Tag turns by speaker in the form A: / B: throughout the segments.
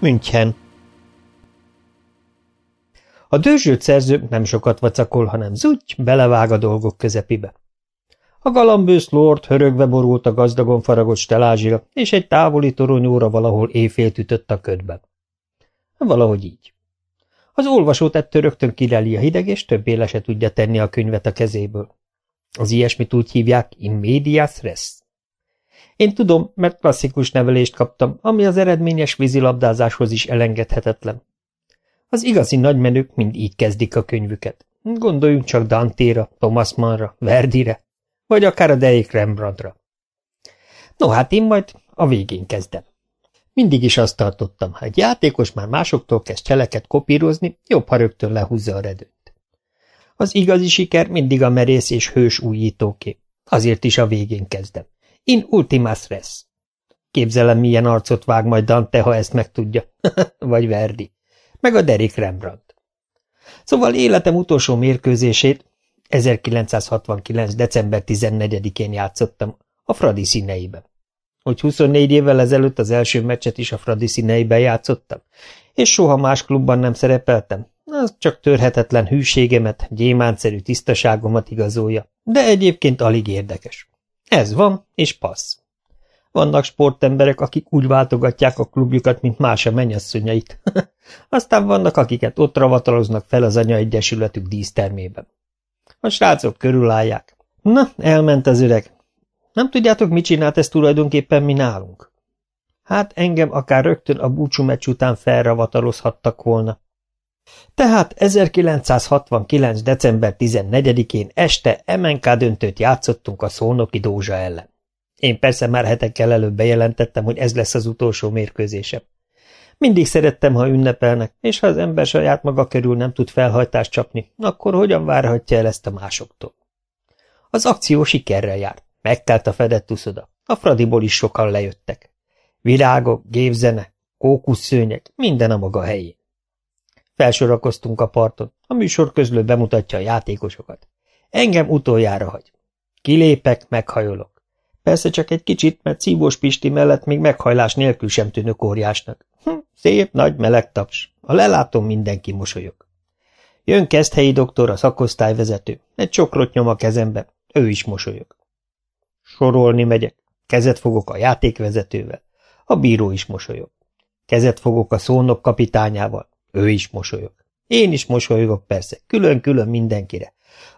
A: München A dőzsült szerző nem sokat vacakol, hanem zúgy, belevág a dolgok közepébe. A galambősz lord hörögve borult a gazdagon faragott stelázsira, és egy távoli toronyóra valahol éjfélt ütött a ködben. Valahogy így. Az olvasó ettől rögtön kireli a hideg, és többé le se tudja tenni a könyvet a kezéből. Az ilyesmit úgy hívják in medias res. Én tudom, mert klasszikus nevelést kaptam, ami az eredményes vízilabdázáshoz is elengedhetetlen. Az igazi nagymenők mind így kezdik a könyvüket. Gondoljunk csak Dantéra, Thomas Mannra, Verdire, vagy akár a Deik Rembrandtra. No hát én majd a végén kezdem. Mindig is azt tartottam, ha egy játékos már másoktól kezd cseleket kopírozni, jobb, ha rögtön lehúzza a redőt. Az igazi siker mindig a merész és hős újítóké. Azért is a végén kezdem. In ultimas res. Képzelem, milyen arcot vág majd Dante, ha ezt megtudja. Vagy Verdi. Meg a Derek Rembrandt. Szóval életem utolsó mérkőzését 1969. december 14-én játszottam, a Fradi színeiben. Hogy 24 évvel ezelőtt az első meccset is a Fradi színeiben játszottam, és soha más klubban nem szerepeltem, az csak törhetetlen hűségemet, gyémántszerű tisztaságomat igazolja, de egyébként alig érdekes. Ez van, és passz. Vannak sportemberek, akik úgy váltogatják a klubjukat, mint más a mennyasszonyait. Aztán vannak, akiket ott ravataloznak fel az anyaegyesületük dísztermében. A srácok körülállják. Na, elment az öreg. Nem tudjátok, mit csinált ez tulajdonképpen mi nálunk? Hát engem akár rögtön a búcsú meccs után felravatalozhattak volna. Tehát 1969. december 14-én este MNK döntőt játszottunk a Szolnoki Dózsa ellen. Én persze már hetekkel előbb bejelentettem, hogy ez lesz az utolsó mérkőzésem. Mindig szerettem, ha ünnepelnek, és ha az ember saját maga körül nem tud felhajtást csapni, akkor hogyan várhatja el ezt a másoktól? Az akció sikerrel járt. Megtelt a fedett uszoda. A Fradiból is sokan lejöttek. Virágok, gépzene, kókuszszőnyek, minden a maga helyén. Felsorakoztunk a parton. A műsor közlő bemutatja a játékosokat. Engem utoljára hagy. Kilépek, meghajolok. Persze csak egy kicsit, mert Szívós Pisti mellett még meghajlás nélkül sem tűnök óriásnak. Hm, szép, nagy, meleg taps. A lelátom mindenki mosolyog. Jön Keszthelyi doktor, a szakosztályvezető. Egy csokrot nyom a kezembe. Ő is mosolyog. Sorolni megyek. Kezet fogok a játékvezetővel. A bíró is mosolyog. Kezet fogok a szónok kapitányával. Ő is mosolyog. Én is mosolyogok persze, külön-külön mindenkire.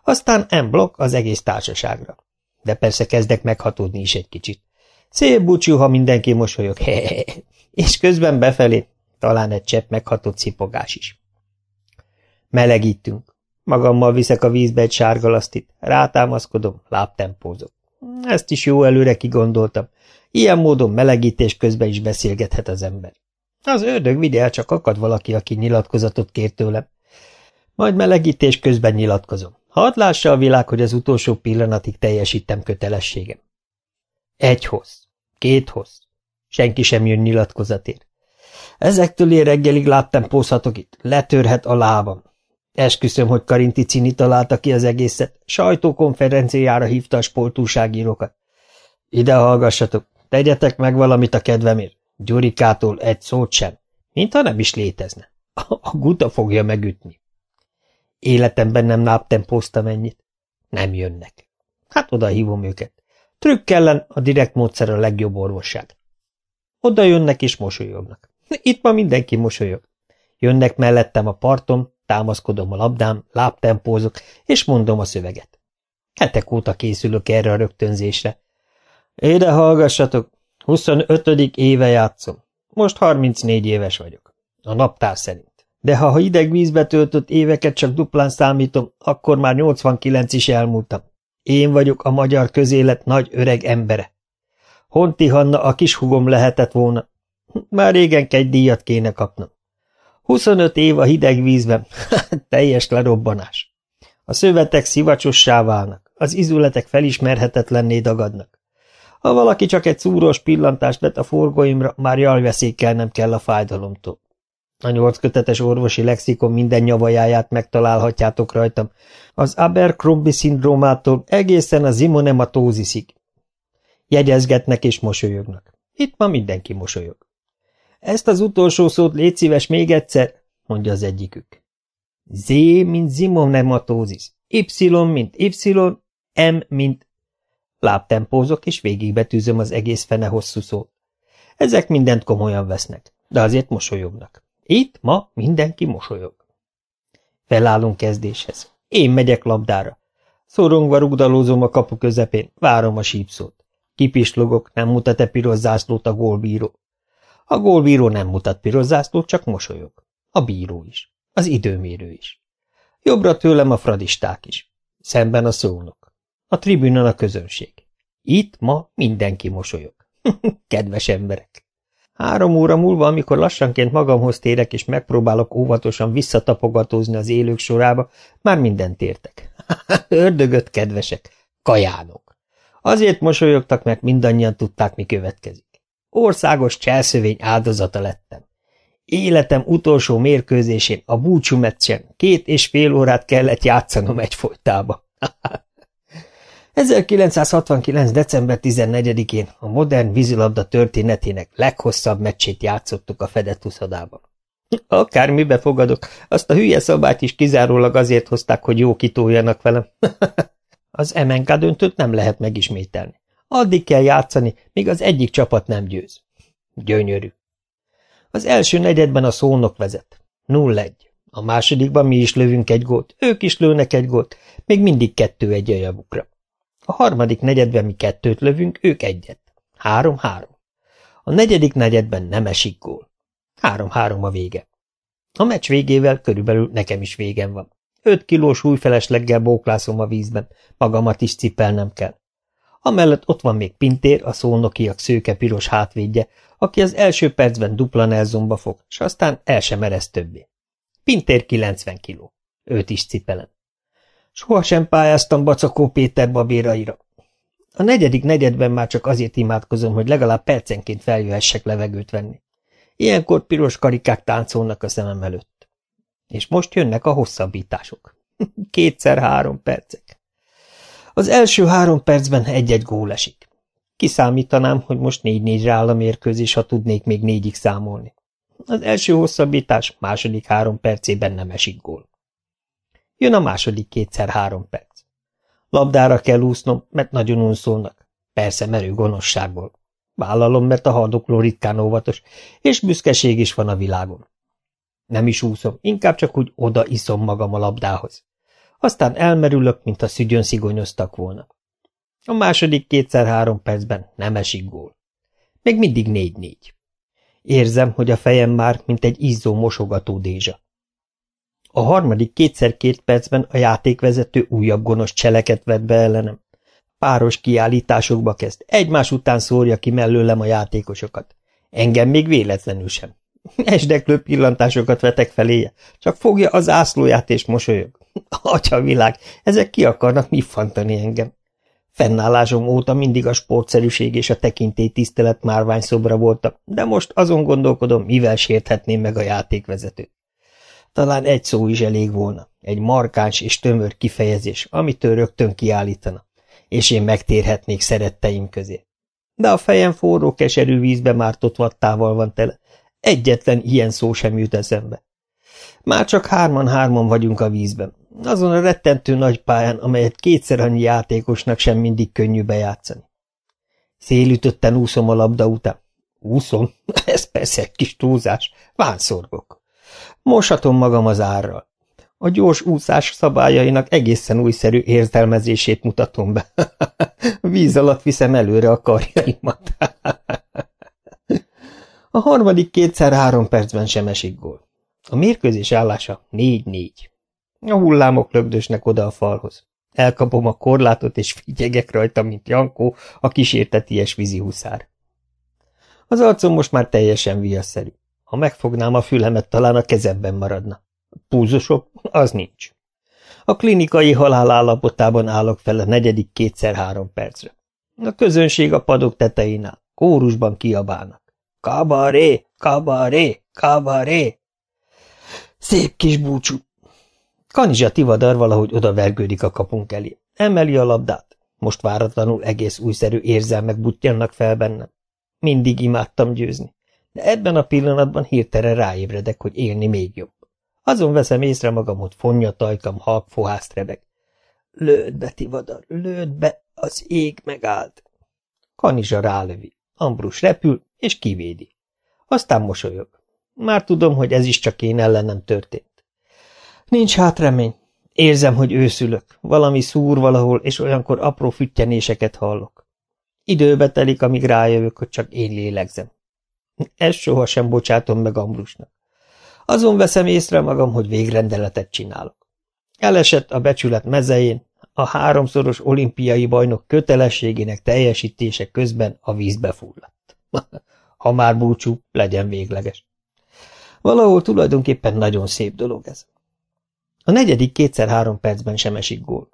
A: Aztán M blokk az egész társaságra. De persze kezdek meghatódni is egy kicsit. Szép búcsú, ha mindenki mosolyog. És közben befelé talán egy csepp meghatott szipogás is. Melegítünk. Magammal viszek a vízbe egy sárgalasztit, rátámaszkodom, lábtempózok. Ezt is jó előre kigondoltam. Ilyen módon melegítés közben is beszélgethet az ember. Az ördög vigye csak akad valaki, aki nyilatkozatot kér tőlem. Majd melegítés közben nyilatkozom. Hadd lássa a világ, hogy az utolsó pillanatig teljesítem kötelességem. Egy hossz, két hossz. Senki sem jön nyilatkozatért. Ezektől én reggelig láttam pózhatok itt, letörhet a lábam. Esküszöm, hogy Karinti Cini találta ki az egészet, sajtókonferenciára hívta a sportúságírókat. Ide hallgassatok, tegyetek meg valamit a kedvemért. Gyurikától egy szót sem, mintha nem is létezne. A guta fogja megütni. Életemben nem náptempóztam ennyit. Nem jönnek. Hát oda hívom őket. Trükk ellen a direkt módszer a legjobb orvosság. Oda jönnek és mosolyognak. Itt ma mindenki mosolyog. Jönnek mellettem a parton, támaszkodom a labdám, lábtempózok, és mondom a szöveget. Hetek óta készülök erre a rögtönzésre. Ide hallgassatok, 25. éve játszom. Most 34 éves vagyok. A naptár szerint. De ha, ha ideg vízbe töltött éveket csak duplán számítom, akkor már 89 is elmúltam. Én vagyok a magyar közélet nagy öreg embere. Honti Hanna a kishugom lehetett volna. Már régen egy díjat kéne kapnom. 25 év a hideg vízben, teljes lerobbanás. A szövetek szivacsossá válnak, az izületek felismerhetetlenné dagadnak. Ha valaki csak egy szúros pillantást vet a forgóimra, már jalveszékkel nem kell a fájdalomtól. A nyolckötetes orvosi lexikon minden nyavajáját megtalálhatjátok rajtam, az Abercrombie szindrómától egészen a zimonematózisig. Jegyezgetnek és mosolyognak. Itt ma mindenki mosolyog. Ezt az utolsó szót légy szíves még egyszer, mondja az egyikük. Z, mint zimonematosis, Y, mint Y, M, mint... Lábtempózok, és végigbetűzöm az egész fene hosszú szót. Ezek mindent komolyan vesznek, de azért mosolyognak. Itt ma mindenki mosolyog. Felállunk kezdéshez. Én megyek labdára. Szorongva rugdalózom a kapu közepén, várom a sípszót. Kipislogok, nem mutat-e piros zászlót a gólbíró. A gólbíró nem mutat piros zászlót, csak mosolyog. A bíró is. Az időmérő is. Jobbra tőlem a fradisták is. Szemben a szónok. A tribünon a közönség. Itt ma mindenki mosolyog. Kedves emberek! Három óra múlva, amikor lassanként magamhoz térek, és megpróbálok óvatosan visszatapogatózni az élők sorába, már mindent értek. Ördögött kedvesek! Kajánok! Azért mosolyogtak, mert mindannyian tudták, mi következik. Országos cselszövény áldozata lettem. Életem utolsó mérkőzésén, a búcsú meccsen két és fél órát kellett játszanom egyfolytába. 1969. december 14-én a modern vízilabda történetének leghosszabb meccsét játszottuk a fedett uszodában. Akármibe fogadok, azt a hülye szabályt is kizárólag azért hozták, hogy jó kitoljanak velem. az MNK döntőt nem lehet megismételni. Addig kell játszani, míg az egyik csapat nem győz. Gyönyörű. Az első negyedben a szónok vezet. 0-1. A másodikban mi is lövünk egy gólt, ők is lőnek egy gólt, még mindig kettő egy a javukra. A harmadik negyedben mi kettőt lövünk, ők egyet. Három-három. A negyedik negyedben nem esik gól. Három-három a vége. A meccs végével körülbelül nekem is végem van. Öt kilós újfelesleggel bóklászom a vízben, magamat is cipelnem kell. Amellett ott van még Pintér, a szónokiak szőke-piros hátvédje, aki az első percben dupla Nelsonba fog, és aztán el sem eresz többé. Pintér 90 kiló. Őt is cipelem. Sohasem pályáztam Bacakó Péter babéraira. A negyedik negyedben már csak azért imádkozom, hogy legalább percenként feljöhessek levegőt venni. Ilyenkor piros karikák táncolnak a szemem előtt. És most jönnek a hosszabbítások. Kétszer három percek. Az első három percben egy-egy gól esik. Kiszámítanám, hogy most négy-négyre áll a mérkőzés, ha tudnék még négyig számolni. Az első hosszabbítás második három percében nem esik gól. Jön a második kétszer három perc. Labdára kell úsznom, mert nagyon unszolnak. Persze merő gonoszságból. Vállalom, mert a haldokló ritkán óvatos, és büszkeség is van a világon. Nem is úszom, inkább csak úgy oda iszom magam a labdához. Aztán elmerülök, mint a szügyön szigonyoztak volna. A második kétszer-három percben nem esik gól. Még mindig négy-négy. Érzem, hogy a fejem már, mint egy izzó mosogató dézsa. A harmadik kétszer-két percben a játékvezető újabb gonosz cseleket vett be ellenem. Páros kiállításokba kezd, egymás után szórja ki mellőlem a játékosokat. Engem még véletlenül sem. Esdeklő pillantásokat vetek feléje, csak fogja az ászlóját és mosolyog. Atya világ, ezek ki akarnak miffantani engem. Fennállásom óta mindig a sportszerűség és a tekintély tisztelet márvány szobra voltam, de most azon gondolkodom, mivel sérthetném meg a játékvezetőt. Talán egy szó is elég volna, egy markáns és tömör kifejezés, amitől rögtön kiállítana, és én megtérhetnék szeretteim közé. De a fejem forró, keserű vízbe mártott vattával van tele, egyetlen ilyen szó sem jut eszembe. Már csak hárman-hárman vagyunk a vízben, azon a rettentő nagy pályán, amelyet kétszer annyi játékosnak sem mindig könnyű bejátszani. Szélütötten úszom a labda után. Úszom? Ez persze egy kis túlzás. Vánszorgok. Mosatom magam az árral. A gyors úszás szabályainak egészen újszerű értelmezését mutatom be. Víz alatt viszem előre a karjaimat. a harmadik kétszer három percben sem esik gól. A mérkőzés állása négy-négy. A hullámok lögdösnek oda a falhoz. Elkapom a korlátot, és figyegek rajta, mint Jankó, a kísérteties vízihuszár. Az arcom most már teljesen viasszerű. Ha megfognám a fülemet, talán a kezemben maradna. Púzusok? Az nincs. A klinikai halál állapotában állok fel a negyedik kétszer-három percre. A közönség a padok tetején áll, kórusban kiabálnak. Kabaré, kabaré, kabaré! Szép kis búcsú! Kanizsa Tivadar valahogy odavergődik a kapunk elé. Emeli a labdát. Most váratlanul egész újszerű érzelmek butjannak fel bennem. Mindig imádtam győzni. De ebben a pillanatban hirtelen ráébredek, hogy élni még jobb. Azon veszem észre magam, hogy fonja tajkam halk fohászt rebeg. Lőd be, Tivadar, lőd be, az ég megállt. Kanizsa rálövi. Ambrus repül, és kivédi. Aztán mosolyog. Már tudom, hogy ez is csak én ellenem történt. Nincs hát. Érzem, hogy őszülök. Valami szúr valahol, és olyankor apró füttyenéseket hallok. Időbe telik, amíg rájövök, hogy csak én lélegzem. Ezt sohasem bocsátom meg Ambrusnak. Azon veszem észre magam, hogy végrendeletet csinálok. Elesett a becsület mezején, a háromszoros olimpiai bajnok kötelességének teljesítése közben a vízbe fulladt. ha már búcsú, legyen végleges. Valahol tulajdonképpen nagyon szép dolog ez. A negyedik kétszer-három percben sem esik gól.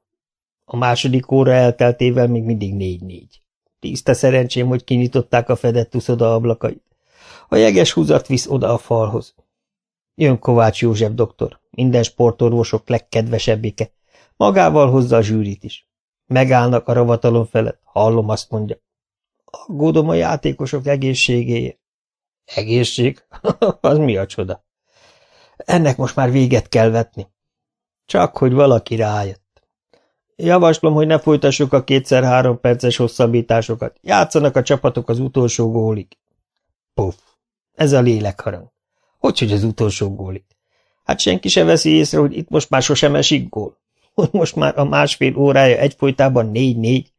A: A második óra elteltével még mindig négy-négy. Tiszta szerencsém, hogy kinyitották a fedett uszoda ablakait. A jeges húzat visz oda a falhoz. Jön Kovács József doktor, minden sportorvosok legkedvesebbike. Magával hozza a zsűrit is. Megállnak a ravatalon felett, hallom azt mondja. Aggódom a játékosok egészségéért. Egészség? az mi a csoda? Ennek most már véget kell vetni. Csak, hogy valaki rájött. Javaslom, hogy ne folytassuk a kétszer-három perces hosszabbításokat. Játszanak a csapatok az utolsó gólig. Puff. Ez a lélekharang. Hogy, hogy az utolsó gólig? Hát senki se veszi észre, hogy itt most már sosem esik gól. Hogy most már a másfél órája egyfolytában négy-négy.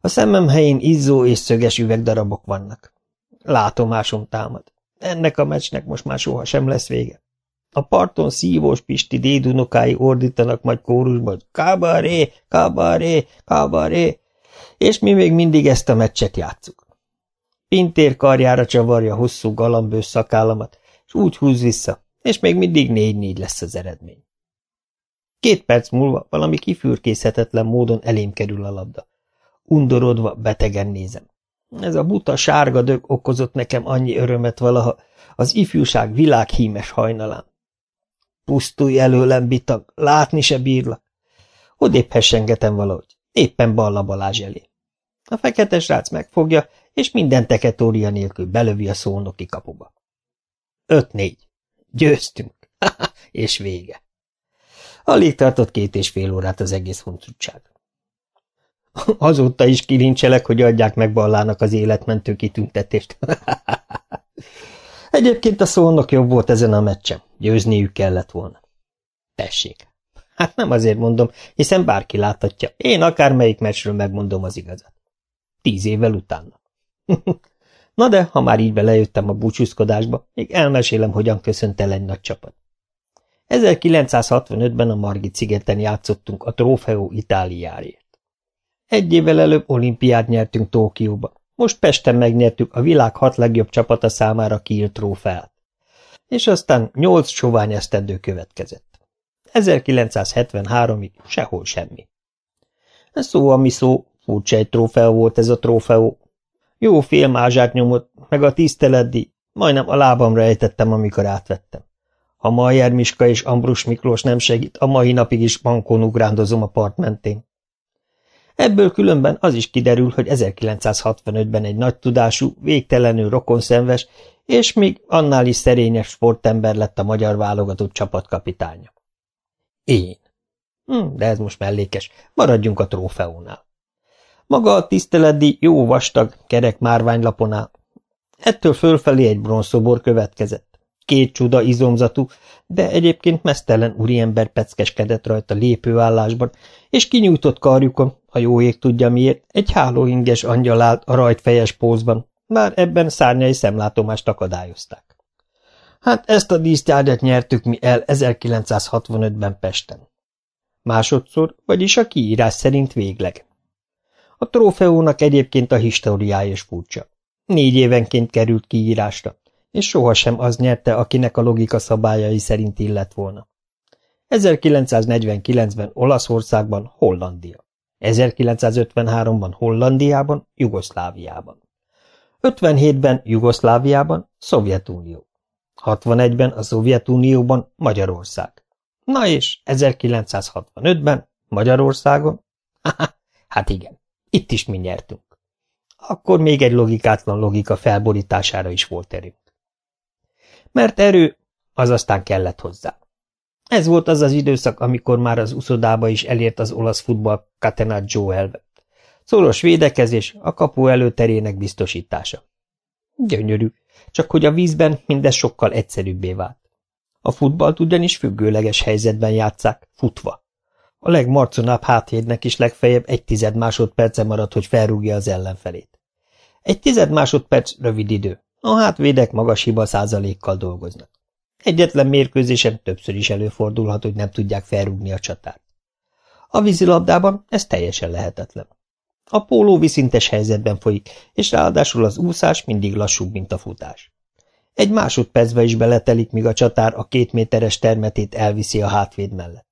A: A szemem helyén izzó és szöges üvegdarabok vannak. Látomásom támad. Ennek a meccsnek most már soha sem lesz vége. A parton szívós Pisti dédunokái ordítanak majd kórusban, kábaré, kábaré, kábaré, és mi még mindig ezt a meccset játszuk. Pintér karjára csavarja hosszú galambős szakállamat, és úgy húz vissza, és még mindig négy-négy lesz az eredmény. Két perc múlva valami kifürkészhetetlen módon elém kerül a labda. Undorodva betegen nézem. Ez a buta sárga dög okozott nekem annyi örömet valaha az ifjúság világhímes hajnalán. Pusztulj előlem, bitag, látni se bírlak. Odébb hessengetem valahogy, éppen Balla Balázs elé. A fekete srác megfogja, és minden teketória nélkül belövi a szónoki kapuba. Öt-négy. Győztünk. és vége. Alig tartott két és fél órát az egész huncutság. Azóta is kilincselek, hogy adják meg Ballának az életmentő kitüntetést. Egyébként a szónok jobb volt ezen a meccsen. Győzniük kellett volna. Tessék. Hát nem azért mondom, hiszen bárki láthatja. Én akármelyik meccsről megmondom az igazat. Tíz évvel utána. Na de, ha már így belejöttem a búcsúzkodásba, még elmesélem, hogyan köszönt el egy nagy csapat. 1965-ben a Margit szigeten játszottunk a Trofeo Itáliáért. Egy évvel előbb olimpiát nyertünk Tókióba, most Pesten megnyertük a világ hat legjobb csapata számára kiírt trófeát. És aztán nyolc sovány esztendő következett. 1973-ig sehol semmi. Ez szó, ami szó, furcsa egy trófeó volt ez a trófeó. Jó fél mázsát nyomott, meg a tiszteletdi, majdnem a lábamra ejtettem, amikor átvettem. Ha Majer Miska és Ambrus Miklós nem segít, a mai napig is bankon ugrándozom a part mentén. Ebből különben az is kiderül, hogy 1965-ben egy nagy tudású, végtelenül rokonszenves, és még annál is szerényes sportember lett a magyar válogatott csapatkapitánya. Én. Hm, de ez most mellékes, maradjunk a trófeónál. Maga a tiszteletdi jó vastag, kerek márványlaponál. Ettől fölfelé egy bronzszobor következett két csuda izomzatú, de egyébként mesztelen úriember peckeskedett rajta lépőállásban, és kinyújtott karjukon, a jó ég tudja miért, egy hálóinges angyal állt a rajtfejes pózban, már ebben szárnyai szemlátomást akadályozták. Hát ezt a dísztárgyat nyertük mi el 1965-ben Pesten. Másodszor, vagyis a kiírás szerint végleg. A trófeónak egyébként a históriája is furcsa. Négy évenként került kiírásra, és sohasem az nyerte, akinek a logika szabályai szerint illett volna. 1949-ben Olaszországban Hollandia, 1953-ban Hollandiában, Jugoszláviában, 57-ben Jugoszláviában Szovjetunió, 61-ben a Szovjetunióban Magyarország. Na és 1965-ben Magyarországon? hát igen, itt is mi nyertünk. Akkor még egy logikátlan logika felborítására is volt erőnk. Mert erő, az aztán kellett hozzá. Ez volt az az időszak, amikor már az uszodába is elért az olasz futball Catenaccio elve. Szoros védekezés, a kapu előterének biztosítása. Gyönyörű, csak hogy a vízben mindez sokkal egyszerűbbé vált. A futballt ugyanis függőleges helyzetben játszák, futva. A legmarconább háthédnek is legfeljebb egy tized másodperce marad, hogy felrúgja az ellenfelét. Egy tized másodperc rövid idő, a hátvédek magas hiba százalékkal dolgoznak. Egyetlen mérkőzésen többször is előfordulhat, hogy nem tudják felrúgni a csatát. A vízilabdában ez teljesen lehetetlen. A póló viszintes helyzetben folyik, és ráadásul az úszás mindig lassúbb, mint a futás. Egy másodpercbe is beletelik, míg a csatár a két méteres termetét elviszi a hátvéd mellett.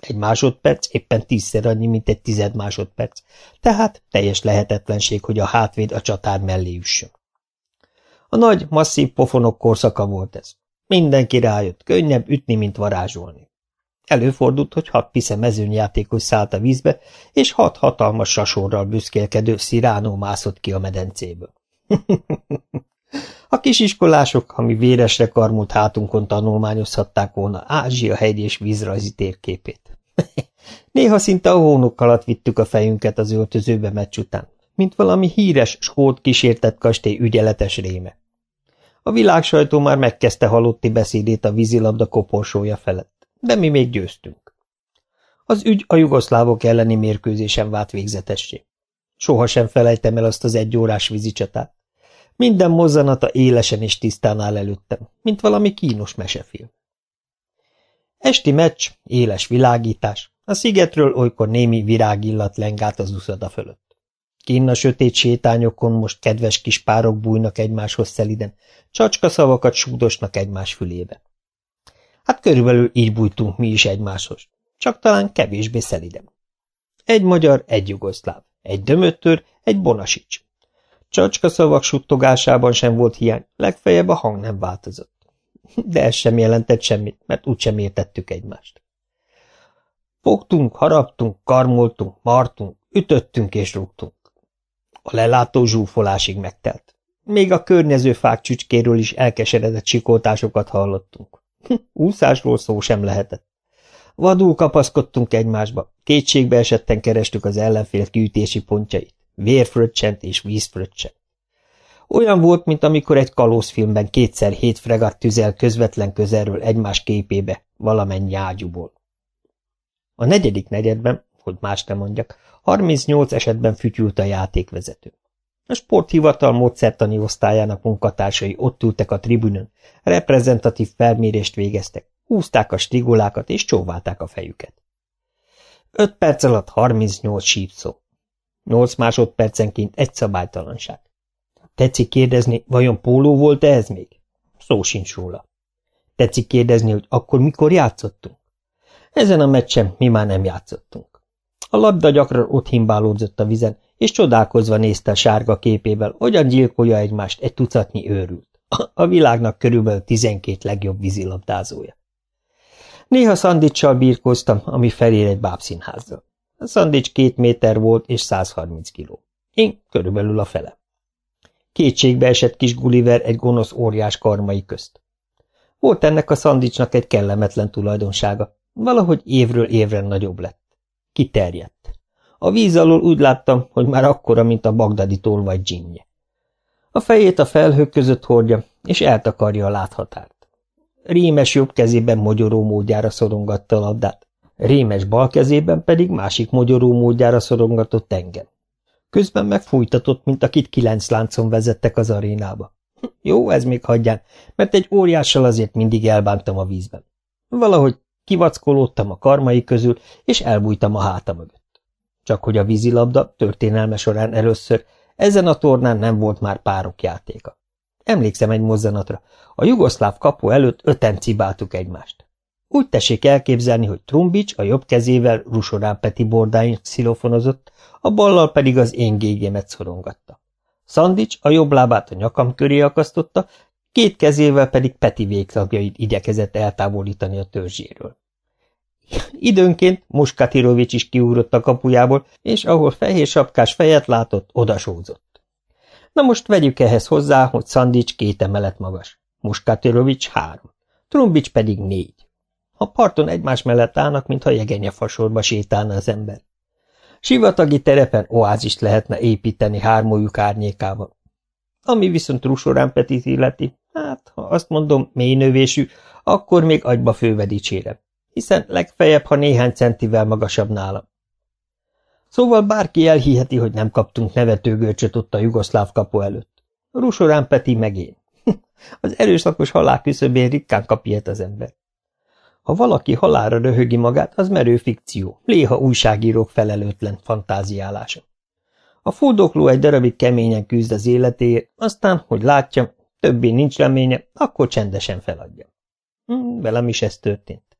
A: Egy másodperc éppen tízszer annyi, mint egy tized másodperc, tehát teljes lehetetlenség, hogy a hátvéd a csatár mellé üssön. A nagy, masszív pofonok korszaka volt ez. Mindenki rájött, könnyebb ütni, mint varázsolni. Előfordult, hogy hat pisze mezőnyjátékos szállt a vízbe, és hat hatalmas sasorral büszkélkedő sziránó mászott ki a medencéből. a kisiskolások, ami véresre karmult hátunkon tanulmányozhatták volna Ázsia hegy és vízrajzi térképét. Néha szinte a hónok alatt vittük a fejünket az öltözőbe meccs után, mint valami híres, skót kísértett kastély ügyeletes réme. A világsajtó már megkezdte halotti beszédét a vízilabda koporsója felett, de mi még győztünk. Az ügy a jugoszlávok elleni mérkőzésen vált végzetessé. Soha sem felejtem el azt az egyórás vízicsatát. Minden mozzanata élesen és tisztán áll előttem, mint valami kínos mesefilm. Esti meccs, éles világítás, a szigetről olykor némi virágillat lengált az uszada fölött. Kinn a sötét sétányokon most kedves kis párok bújnak egymáshoz szeliden, csacska szavakat súdosnak egymás fülébe. Hát körülbelül így bújtunk mi is egymáshoz, csak talán kevésbé szeliden. Egy magyar, egy jugoszláv, egy dömöttör, egy bonasics. Csacska szavak suttogásában sem volt hiány, legfeljebb a hang nem változott. De ez sem jelentett semmit, mert úgysem értettük egymást. Fogtunk, haraptunk, karmoltunk, martunk, ütöttünk és rúgtunk. A lelátó zsúfolásig megtelt. Még a környező fák csücskéről is elkeseredett sikoltásokat hallottunk. Úszásról szó sem lehetett. Vadul kapaszkodtunk egymásba, kétségbe esetten kerestük az ellenfél kiütési pontjait, vérfröccsent és vízfröccsent. Olyan volt, mint amikor egy kalózfilmben kétszer hét fregat tüzel közvetlen közelről egymás képébe, valamennyi ágyúból. A negyedik negyedben hogy más nem mondjak, 38 esetben fütyült a játékvezető. A sporthivatal módszertani osztályának munkatársai ott ültek a tribünön, reprezentatív felmérést végeztek, húzták a strigolákat és csóválták a fejüket. Öt perc alatt 38 sípszó. Nyolc másodpercenként egy szabálytalanság. Tetszik kérdezni, vajon póló volt-e ez még? Szó sincs róla. Tetszik kérdezni, hogy akkor mikor játszottunk? Ezen a meccsen mi már nem játszottunk. A labda gyakran ott himbálódzott a vizen, és csodálkozva nézte a sárga képével, hogyan gyilkolja egymást egy tucatnyi őrült. A világnak körülbelül tizenkét legjobb vízilabdázója. Néha szandicsal birkóztam, ami felér egy bábszínházzal. A szandics két méter volt és 130 kiló. Én körülbelül a fele. Kétségbe esett kis Gulliver egy gonosz óriás karmai közt. Volt ennek a szandicsnak egy kellemetlen tulajdonsága, valahogy évről évre nagyobb lett. Kiterjedt. A víz alól úgy láttam, hogy már akkora, mint a bagdadi tolvaj dzsinnye. A fejét a felhők között hordja, és eltakarja a láthatárt. Rémes jobb kezében mogyoró módjára szorongatta a labdát, rémes bal kezében pedig másik mogyoró módjára szorongatott engem. Közben megfújtatott, mint akit kilenc láncon vezettek az arénába. Jó, ez még hagyján, mert egy óriással azért mindig elbántam a vízben. Valahogy Kivackolódtam a karmai közül, és elbújtam a háta mögött. Csak hogy a vízilabda történelme során először ezen a tornán nem volt már párok játéka. Emlékszem egy mozzanatra. A jugoszláv kapu előtt öten cibáltuk egymást. Úgy tessék elképzelni, hogy Trumbics a jobb kezével Rusorán Peti bordáin szilofonozott, a ballal pedig az én gégémet szorongatta. Szandics a jobb lábát a nyakam köré akasztotta, két kezével pedig Peti végtagjait igyekezett eltávolítani a törzséről. Időnként Muskatirovics is kiugrott a kapujából, és ahol fehér sapkás fejet látott, odasózott. Na most vegyük ehhez hozzá, hogy Szandics két emelet magas. Muskátirovics három, Trumbics pedig négy. A parton egymás mellett állnak, mintha jegenye fasorba sétálna az ember. Sivatagi terepen oázist lehetne építeni hármójuk árnyékával. Ami viszont Rusorán Petit illeti, hát, ha azt mondom mélynövésű, akkor még agyba főve dicsérem, hiszen legfeljebb, ha néhány centivel magasabb nálam. Szóval bárki elhiheti, hogy nem kaptunk nevetőgörcsöt ott a jugoszláv kapu előtt. Rusorán Peti meg én. Az erőszakos halál küszöbén ritkán kap ilyet az ember. Ha valaki halára röhögi magát, az merő fikció, léha újságírók felelőtlen fantáziálása. A fúdokló egy darabig keményen küzd az életéért, aztán, hogy látja, többé nincs reménye, akkor csendesen feladja. Hm, velem is ez történt.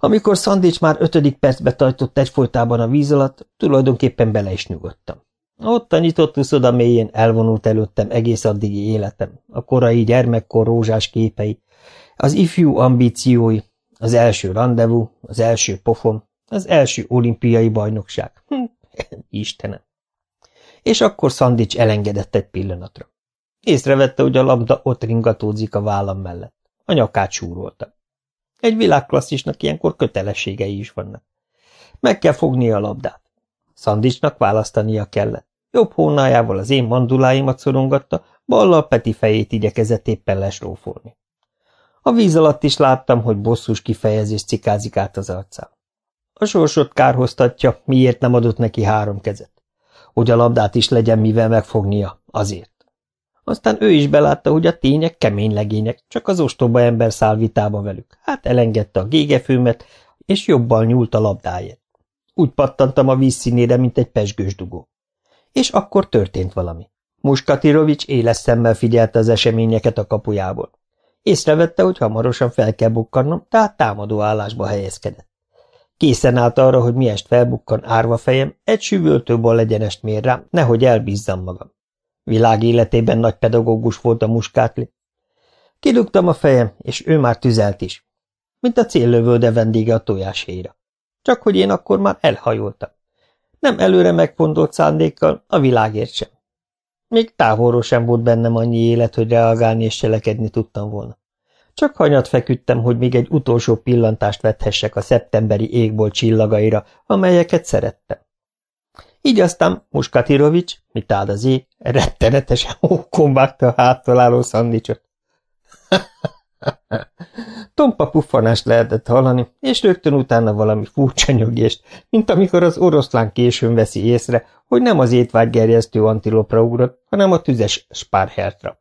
A: Amikor Szandics már ötödik percbe tartott egyfolytában a víz alatt, tulajdonképpen bele is nyugodtam. Ott a nyitott uszoda mélyén elvonult előttem egész addigi életem, a korai gyermekkor rózsás képei, az ifjú ambíciói, az első rendezvú, az első pofon, az első olimpiai bajnokság. Hm, Istenem! És akkor Szandics elengedett egy pillanatra. Észrevette, hogy a labda ott ringatódzik a vállam mellett. A nyakát súrolta. Egy világklasszisnak ilyenkor kötelességei is vannak. Meg kell fogni a labdát. Szandicsnak választania kellett. Jobb hónájával az én manduláimat szorongatta, ballal Peti fejét igyekezett éppen lesrófolni. A víz alatt is láttam, hogy bosszus kifejezés cikázik át az arcán. A sorsot kárhoztatja, miért nem adott neki három kezet. Hogy a labdát is legyen mivel megfognia, azért. Aztán ő is belátta, hogy a tények kemény legények, csak az ostoba ember száll vitába velük. Hát elengedte a gégefőmet, és jobban nyúlt a labdáért. Úgy pattantam a vízszínére, mint egy pesgős dugó. És akkor történt valami. Muskatirovics éles szemmel figyelte az eseményeket a kapujából. Észrevette, hogy hamarosan fel kell bukkannom, tehát támadó állásba helyezkedett. Készen állt arra, hogy miest felbukkan árva fejem, egy süvöltőból legyenest mér rám, nehogy elbízzam magam. Világ életében nagy pedagógus volt a muskátli. Kidugtam a fejem, és ő már tüzelt is, mint a céllövölde vendége a tojáshéra. Csak hogy én akkor már elhajoltam. Nem előre megfontolt szándékkal, a világért sem. Még távolról sem volt bennem annyi élet, hogy reagálni és cselekedni tudtam volna. Csak hanyat feküdtem, hogy még egy utolsó pillantást vethessek a szeptemberi égbolt csillagaira, amelyeket szerettem. Így aztán Muskatirovics, mit áld az ég, rettenetesen hókon vágta a háttaláló szandicsot. Tompa puffanást lehetett hallani, és rögtön utána valami furcsa nyögést, mint amikor az oroszlán későn veszi észre, hogy nem az étvágygerjesztő antilopra ugrott, hanem a tüzes spárhertra.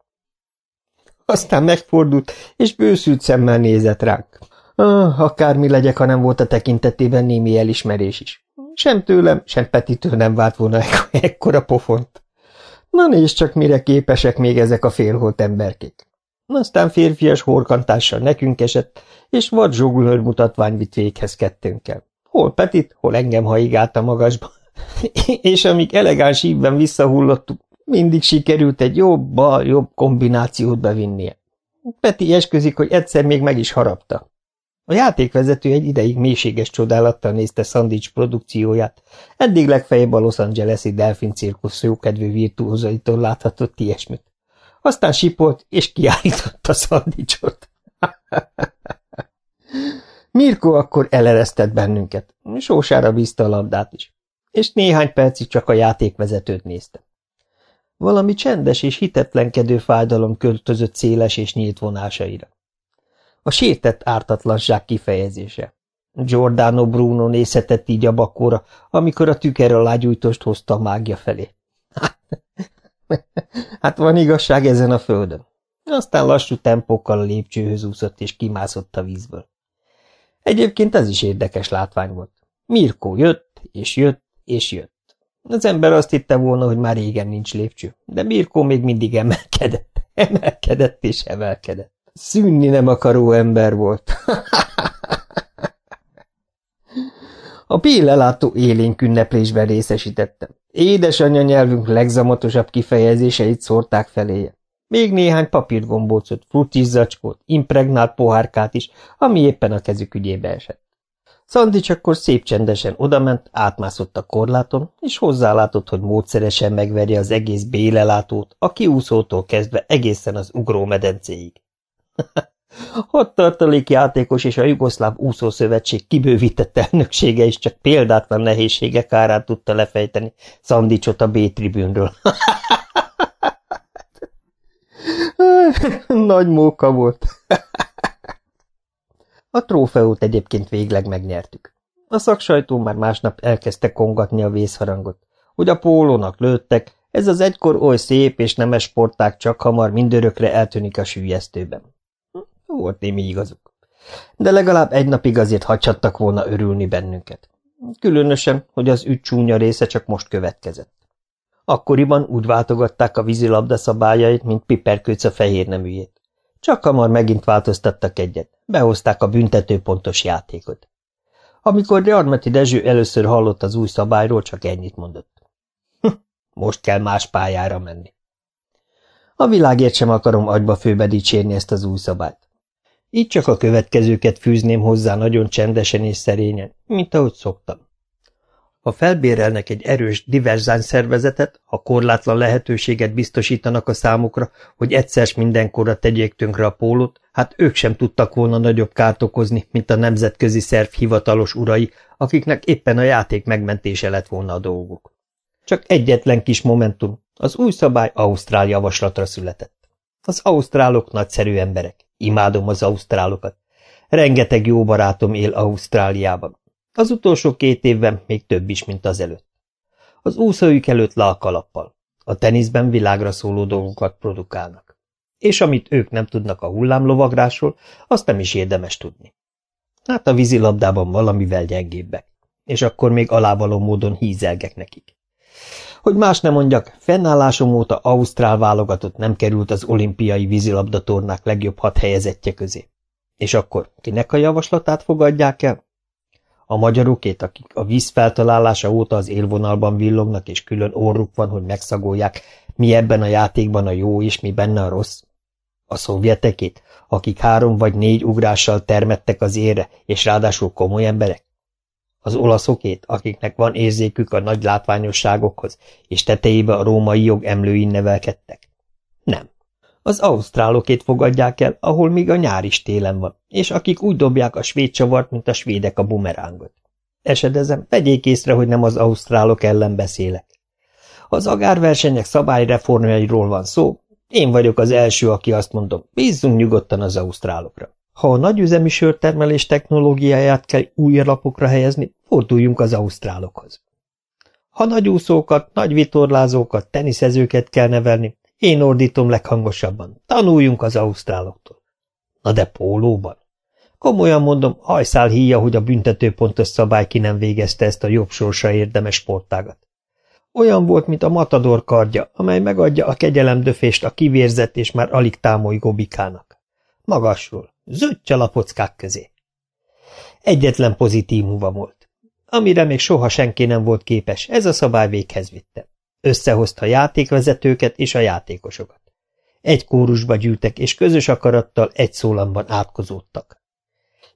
A: Aztán megfordult, és bőszült szemmel nézett ránk. Ah, akármi legyek, ha nem volt a tekintetében némi elismerés is. Sem tőlem, sem Petitől nem vált volna ekkora pofont. Na nézd csak, mire képesek még ezek a félholt emberkék. Aztán férfias horkantással nekünk esett, és vad zsugulőr mutatvány vitt véghez kettőnkkel. Hol Petit, hol engem haigált a magasba. és amíg elegáns ívben visszahullottuk, mindig sikerült egy jobb-bal jobb kombinációt bevinnie. Peti esküzik, hogy egyszer még meg is harapta. A játékvezető egy ideig mélységes csodálattal nézte Sandics produkcióját, eddig legfeljebb a Los Angeles-i Delfin cirkusz jókedvű virtuózaitól láthatott ilyesmit. Aztán sipolt, és kiállította Sandicsot. Mirko akkor eleresztett bennünket, sósára bízta a labdát is, és néhány percig csak a játékvezetőt nézte. Valami csendes és hitetlenkedő fájdalom költözött széles és nyílt vonásaira. A sértett ártatlanság kifejezése. Giordano Bruno nézhetett így a bakóra, amikor a tüker a lágyújtost hozta a mágia felé. Hát van igazság ezen a földön. Aztán lassú tempókkal a lépcsőhöz úszott és kimászott a vízből. Egyébként ez is érdekes látvány volt. Mirko jött, és jött, és jött. Az ember azt hitte volna, hogy már régen nincs lépcső, de Mirko még mindig emelkedett, emelkedett és emelkedett. Szűnni nem akaró ember volt. A pélelátó élénk ünneplésben részesítettem. Édesanyja nyelvünk legzamatosabb kifejezéseit szórták feléje. Még néhány papírgombócot, frutizacskót, impregnált pohárkát is, ami éppen a kezük ügyébe esett. Szandics akkor szép csendesen odament, átmászott a korláton, és hozzálátott, hogy módszeresen megverje az egész bélelátót, a kiúszótól kezdve egészen az ugró medencéig. Hat tartalék játékos és a Jugoszláv úszószövetség kibővített elnöksége is csak példátlan nehézségek árán tudta lefejteni Szandicsot a B-tribűnről. Nagy móka volt. A trófeót egyébként végleg megnyertük. A szaksajtó már másnap elkezdte kongatni a vészharangot, hogy a pólónak lőttek, ez az egykor oly szép és nemes sporták csak hamar mindörökre eltűnik a sűjesztőben. Volt némi igazuk. De legalább egy napig azért hagyhattak volna örülni bennünket. Különösen, hogy az ügy csúnya része csak most következett. Akkoriban úgy váltogatták a vízilabda szabályait, mint piperkőc a fehér neműjét. Csak hamar megint változtattak egyet, behozták a büntetőpontos játékot. Amikor Gyarmati Dezső először hallott az új szabályról, csak ennyit mondott. Hm, most kell más pályára menni. A világért sem akarom agyba főbe dicsérni ezt az új szabályt. Így csak a következőket fűzném hozzá nagyon csendesen és szerényen, mint ahogy szoktam. Ha felbérelnek egy erős diverzány szervezetet, ha korlátlan lehetőséget biztosítanak a számukra, hogy egyszer mindenkorra tegyék tönkre a pólót, hát ők sem tudtak volna nagyobb kárt okozni, mint a nemzetközi szerv hivatalos urai, akiknek éppen a játék megmentése lett volna a dolguk. Csak egyetlen kis momentum, az új szabály Ausztrál javaslatra született. Az ausztrálok nagyszerű emberek, imádom az ausztrálokat. Rengeteg jó barátom él Ausztráliában. Az utolsó két évben még több is, mint az előtt. Az úszójuk előtt le a kalappal. A teniszben világra szóló dolgokat produkálnak. És amit ők nem tudnak a hullámlovagrásról, azt nem is érdemes tudni. Hát a vízilabdában valamivel gyengébbek, és akkor még alávaló módon hízelgek nekik. Hogy más nem mondjak, fennállásom óta Ausztrál válogatott nem került az olimpiai vízilabdatornák legjobb hat helyezettje közé. És akkor kinek a javaslatát fogadják el? A magyarokét, akik a víz feltalálása óta az élvonalban villognak, és külön orruk van, hogy megszagolják, mi ebben a játékban a jó és mi benne a rossz. A szovjetekét, akik három vagy négy ugrással termettek az ére, és ráadásul komoly emberek. Az olaszokét, akiknek van érzékük a nagy látványosságokhoz, és tetejébe a római jog emlőin nevelkedtek. Nem. Az ausztrálokét fogadják el, ahol még a nyár is télen van, és akik úgy dobják a svéd csavart, mint a svédek a bumerángot. Esedezem, vegyék észre, hogy nem az ausztrálok ellen beszélek. Az agárversenyek szabályreformjairól van szó, én vagyok az első, aki azt mondom, bízzunk nyugodtan az ausztrálokra. Ha a nagyüzemi sörtermelés technológiáját kell új alapokra helyezni, forduljunk az ausztrálokhoz. Ha nagyúszókat, nagy vitorlázókat, teniszezőket kell nevelni, én ordítom leghangosabban. Tanuljunk az ausztráloktól. Na de pólóban? Komolyan mondom, hajszál híja, hogy a büntetőpontos szabály ki nem végezte ezt a jobb sorsa érdemes sportágat. Olyan volt, mint a matador kardja, amely megadja a kegyelemdöfést a kivérzett és már alig támoly gobikának. Magasról, zöggy a lapockák közé. Egyetlen pozitívuma volt. Amire még soha senki nem volt képes, ez a szabály véghez vitte. Összehozta játékvezetőket és a játékosokat. Egy kórusba gyűltek, és közös akarattal egy szólamban átkozódtak.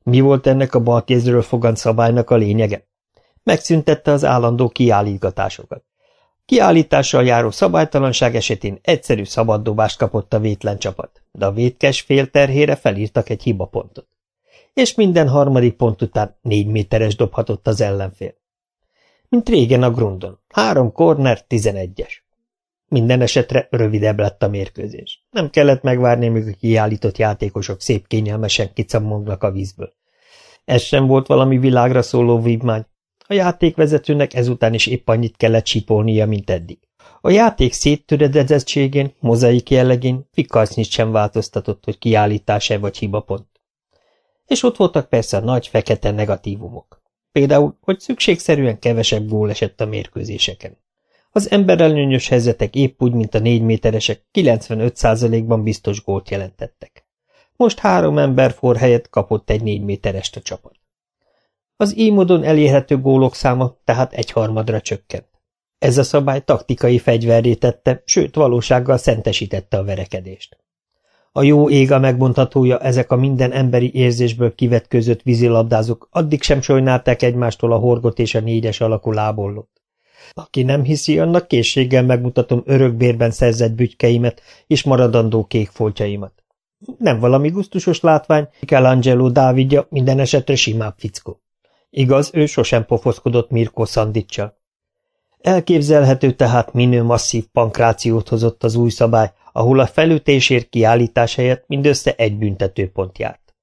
A: Mi volt ennek a balkézről fogant szabálynak a lényege? Megszüntette az állandó kiállítgatásokat. Kiállítással járó szabálytalanság esetén egyszerű szabaddobást kapott a vétlen csapat, de a vétkes fél terhére felírtak egy hibapontot. És minden harmadik pont után négy méteres dobhatott az ellenfél mint régen a grundon. Három korner, tizenegyes. Minden esetre rövidebb lett a mérkőzés. Nem kellett megvárni, míg a kiállított játékosok szép kényelmesen kicammognak a vízből. Ez sem volt valami világra szóló vívmány. A játékvezetőnek ezután is épp annyit kellett sipolnia, mint eddig. A játék széttöredezettségén, mozaik jellegén fikasznyit sem változtatott, hogy kiállítás-e vagy hibapont. És ott voltak persze a nagy fekete negatívumok. Például, hogy szükségszerűen kevesebb gól esett a mérkőzéseken. Az emberelőnyös helyzetek épp úgy, mint a négy méteresek 95%-ban biztos gólt jelentettek. Most három ember for helyett kapott egy négy méterest a csapat. Az így módon elérhető gólok száma tehát egyharmadra csökkent. Ez a szabály taktikai fegyverré tette, sőt valósággal szentesítette a verekedést. A jó ég a megmondhatója, ezek a minden emberi érzésből kivetközött vízilabdázók addig sem sajnálták egymástól a horgot és a négyes alakú lábollót. Aki nem hiszi, annak készséggel megmutatom örökbérben szerzett bütykeimet és maradandó kék foltjaimat. Nem valami gusztusos látvány, Michelangelo Dávidja minden esetre simább fickó. Igaz, ő sosem pofoszkodott Mirko Szandicsal. Elképzelhető tehát minő masszív pankrációt hozott az új szabály, ahol a felütésért kiállítás helyett mindössze egy büntetőpont járt.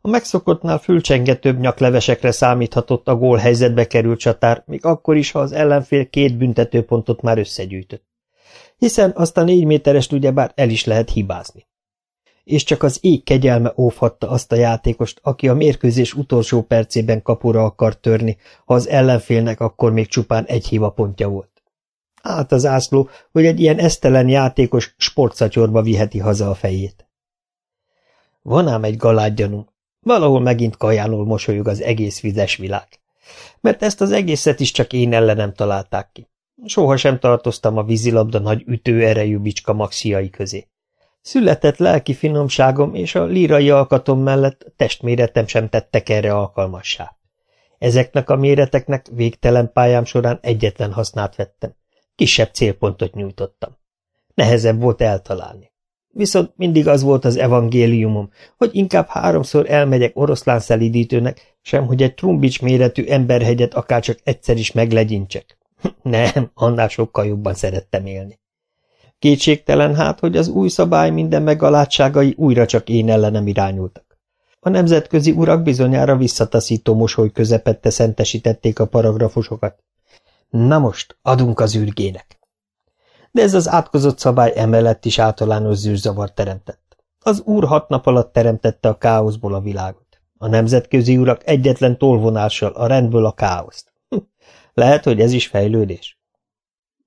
A: A megszokottnál fülcsengetőbb nyaklevesekre számíthatott a gól helyzetbe került csatár, még akkor is, ha az ellenfél két büntetőpontot már összegyűjtött. Hiszen azt a négy méterest ugyebár el is lehet hibázni és csak az ég kegyelme óvhatta azt a játékost, aki a mérkőzés utolsó percében kapura akart törni, ha az ellenfélnek akkor még csupán egy hiva pontja volt. Hát az ászló, hogy egy ilyen esztelen játékos sportszatyorba viheti haza a fejét. Van ám egy galádgyanunk, valahol megint kajánul mosolyog az egész vizes világ. Mert ezt az egészet is csak én ellenem találták ki. Soha sem tartoztam a vízilabda nagy ütőerejű bicska maxiai közé. Született lelki finomságom és a lírai alkatom mellett testméretem sem tettek erre alkalmassá. Ezeknek a méreteknek végtelen pályám során egyetlen hasznát vettem. Kisebb célpontot nyújtottam. Nehezebb volt eltalálni. Viszont mindig az volt az evangéliumom, hogy inkább háromszor elmegyek oroszlán szelidítőnek, sem hogy egy trumbics méretű emberhegyet akárcsak egyszer is meglegyintsek. Nem, annál sokkal jobban szerettem élni. Kétségtelen hát, hogy az új szabály minden megalátságai újra csak én ellenem irányultak. A nemzetközi urak bizonyára visszataszító mosoly közepette szentesítették a paragrafusokat. Na most, adunk az űrgének. De ez az átkozott szabály emellett is általános zűrzavart teremtett. Az úr hat nap alatt teremtette a káoszból a világot. A nemzetközi urak egyetlen tolvonással a rendből a káoszt. Hm, lehet, hogy ez is fejlődés.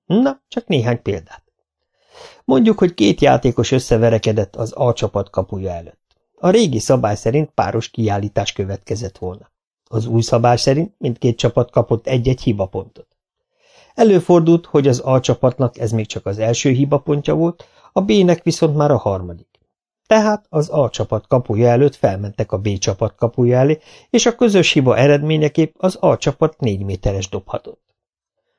A: Na, csak néhány példát. Mondjuk, hogy két játékos összeverekedett az A csapat kapuja előtt. A régi szabály szerint páros kiállítás következett volna. Az új szabály szerint mindkét csapat kapott egy-egy hibapontot. Előfordult, hogy az A csapatnak ez még csak az első hibapontja volt, a B-nek viszont már a harmadik. Tehát az A csapat kapuja előtt felmentek a B csapat kapuja elé, és a közös hiba eredményeképp az A csapat négy méteres dobhatott.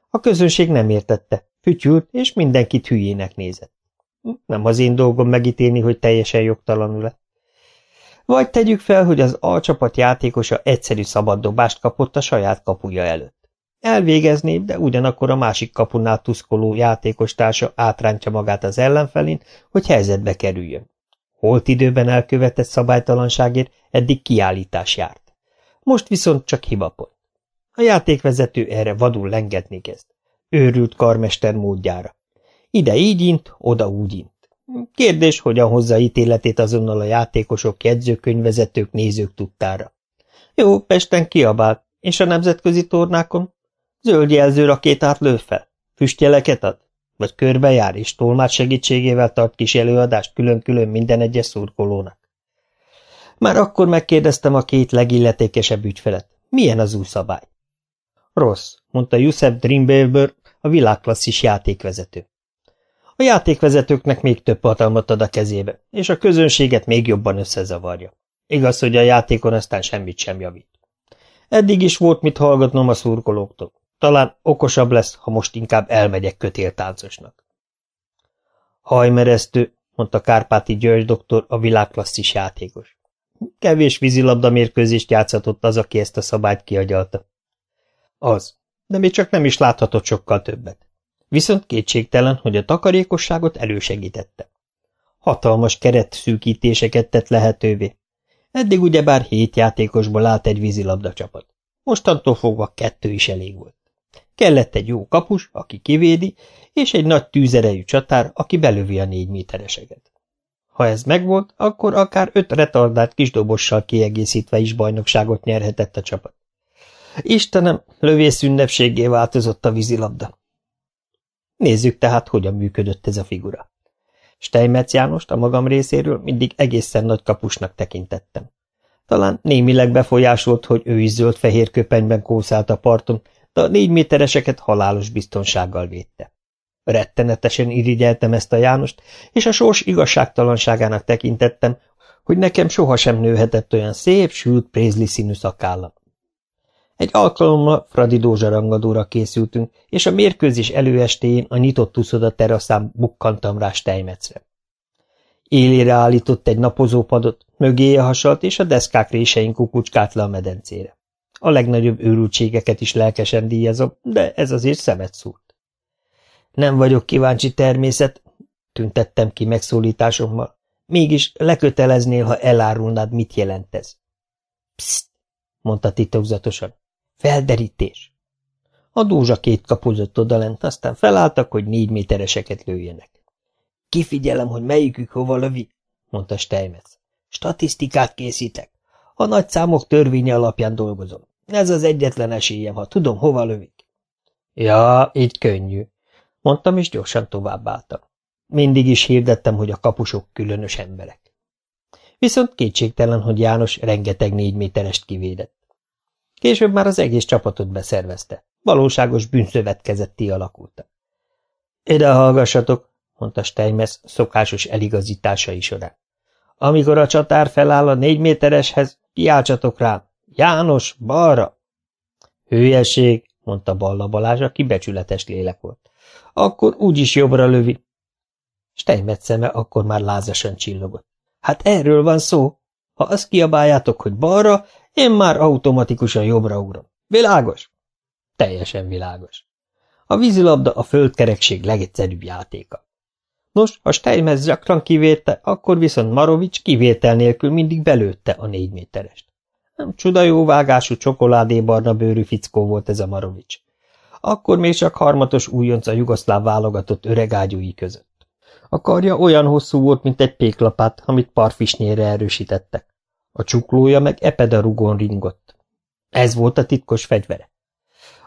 A: A közönség nem értette, fütyült, és mindenkit hülyének nézett. Nem az én dolgom megítélni, hogy teljesen jogtalanul lett. Vagy tegyük fel, hogy az A csapat játékosa egyszerű szabaddobást kapott a saját kapuja előtt. Elvégezné, de ugyanakkor a másik kapunál tuszkoló játékostársa átrántja magát az ellenfelén, hogy helyzetbe kerüljön. Holt időben elkövetett szabálytalanságért eddig kiállítás járt. Most viszont csak hibapont. A játékvezető erre vadul lengetni kezd. Őrült karmester módjára. Ide így int, oda úgy int. Kérdés, hogyan hozza ítéletét azonnal a játékosok, jegyzőkönyvezetők, nézők tudtára. Jó, Pesten kiabált, és a nemzetközi tornákon? Zöld jelző rakétát lő fel? Füstjeleket ad? Vagy körbejár és tolmács segítségével tart kis előadást külön-külön minden egyes szurkolónak? Már akkor megkérdeztem a két legilletékesebb ügyfelet. Milyen az új szabály? Rossz, mondta Yusef Dreambelből, a világklasszis játékvezető. A játékvezetőknek még több hatalmat ad a kezébe, és a közönséget még jobban összezavarja. Igaz, hogy a játékon aztán semmit sem javít. Eddig is volt mit hallgatnom a szurkolóktól. Talán okosabb lesz, ha most inkább elmegyek kötéltáncosnak. Hajmeresztő, mondta Kárpáti György doktor, a világklasszis játékos. Kevés vízilabda mérkőzést játszhatott az, aki ezt a szabályt kiagyalta. Az, de még csak nem is láthatott sokkal többet. Viszont kétségtelen, hogy a takarékosságot elősegítette. Hatalmas keret szűkítéseket tett lehetővé. Eddig ugyebár hét játékosból állt egy vízilabda csapat. Mostantól fogva kettő is elég volt. Kellett egy jó kapus, aki kivédi, és egy nagy tűzerejű csatár, aki belövi a négy métereseket. Ha ez megvolt, akkor akár öt retardált kisdobossal kiegészítve is bajnokságot nyerhetett a csapat. Istenem, lövész ünnepségé változott a vízilabda. Nézzük tehát, hogyan működött ez a figura. Steinmetz Jánost a magam részéről mindig egészen nagy kapusnak tekintettem. Talán némileg befolyásolt, hogy ő is zöld-fehér köpenyben kószált a parton, de a négy métereseket halálos biztonsággal védte. Rettenetesen irigyeltem ezt a Jánost, és a sors igazságtalanságának tekintettem, hogy nekem sohasem nőhetett olyan szép, sült prézli színű szakállam. Egy alkalommal Fradi Dózsa rangadóra készültünk, és a mérkőzés előestéjén a nyitott uszoda teraszán bukkantam rá Steinmetzre. Élére állított egy napozópadot, mögéje hasalt, és a deszkák résein kukucskált le a medencére. A legnagyobb őrültségeket is lelkesen díjazom, de ez azért szemet szúrt. Nem vagyok kíváncsi természet, tüntettem ki megszólításommal. Mégis leköteleznél, ha elárulnád, mit jelent ez. Pszt, mondta titokzatosan. Felderítés. A dúzsa két kapuzott odalent, aztán felálltak, hogy négy métereseket lőjenek. Kifigyelem, hogy melyikük hova lövi, mondta Steinmetz. Statisztikát készítek. A nagy számok törvénye alapján dolgozom. Ez az egyetlen esélyem, ha tudom, hova lövik. Ja, így könnyű, mondtam, és gyorsan továbbálltam. Mindig is hirdettem, hogy a kapusok különös emberek. Viszont kétségtelen, hogy János rengeteg négy méterest kivédett. Később már az egész csapatot beszervezte. Valóságos bűnszövetkezetté alakultak. Ide hallgassatok, mondta Steinmetz szokásos eligazításai során. Amikor a csatár feláll a négy métereshez, kiáltsatok rám. János, balra! Hülyeség, mondta Balla Balázs, aki becsületes lélek volt. Akkor úgyis jobbra lövi. Steinmetz szeme akkor már lázasan csillogott. Hát erről van szó. Ha azt kiabáljátok, hogy balra, én már automatikusan jobbra ugrom. Világos? Teljesen világos. A vízilabda a földkerekség legegyszerűbb játéka. Nos, ha Steinmetz gyakran kivélte, akkor viszont Marovics kivétel nélkül mindig belőtte a négy méterest. Nem csuda jó vágású csokoládébarna bőrű fickó volt ez a Marovics. Akkor még csak harmatos újonc a jugoszláv válogatott öregágyúi között. A karja olyan hosszú volt, mint egy péklapát, amit parfisnyére erősítettek. A csuklója meg epedarugon ringott. Ez volt a titkos fegyvere.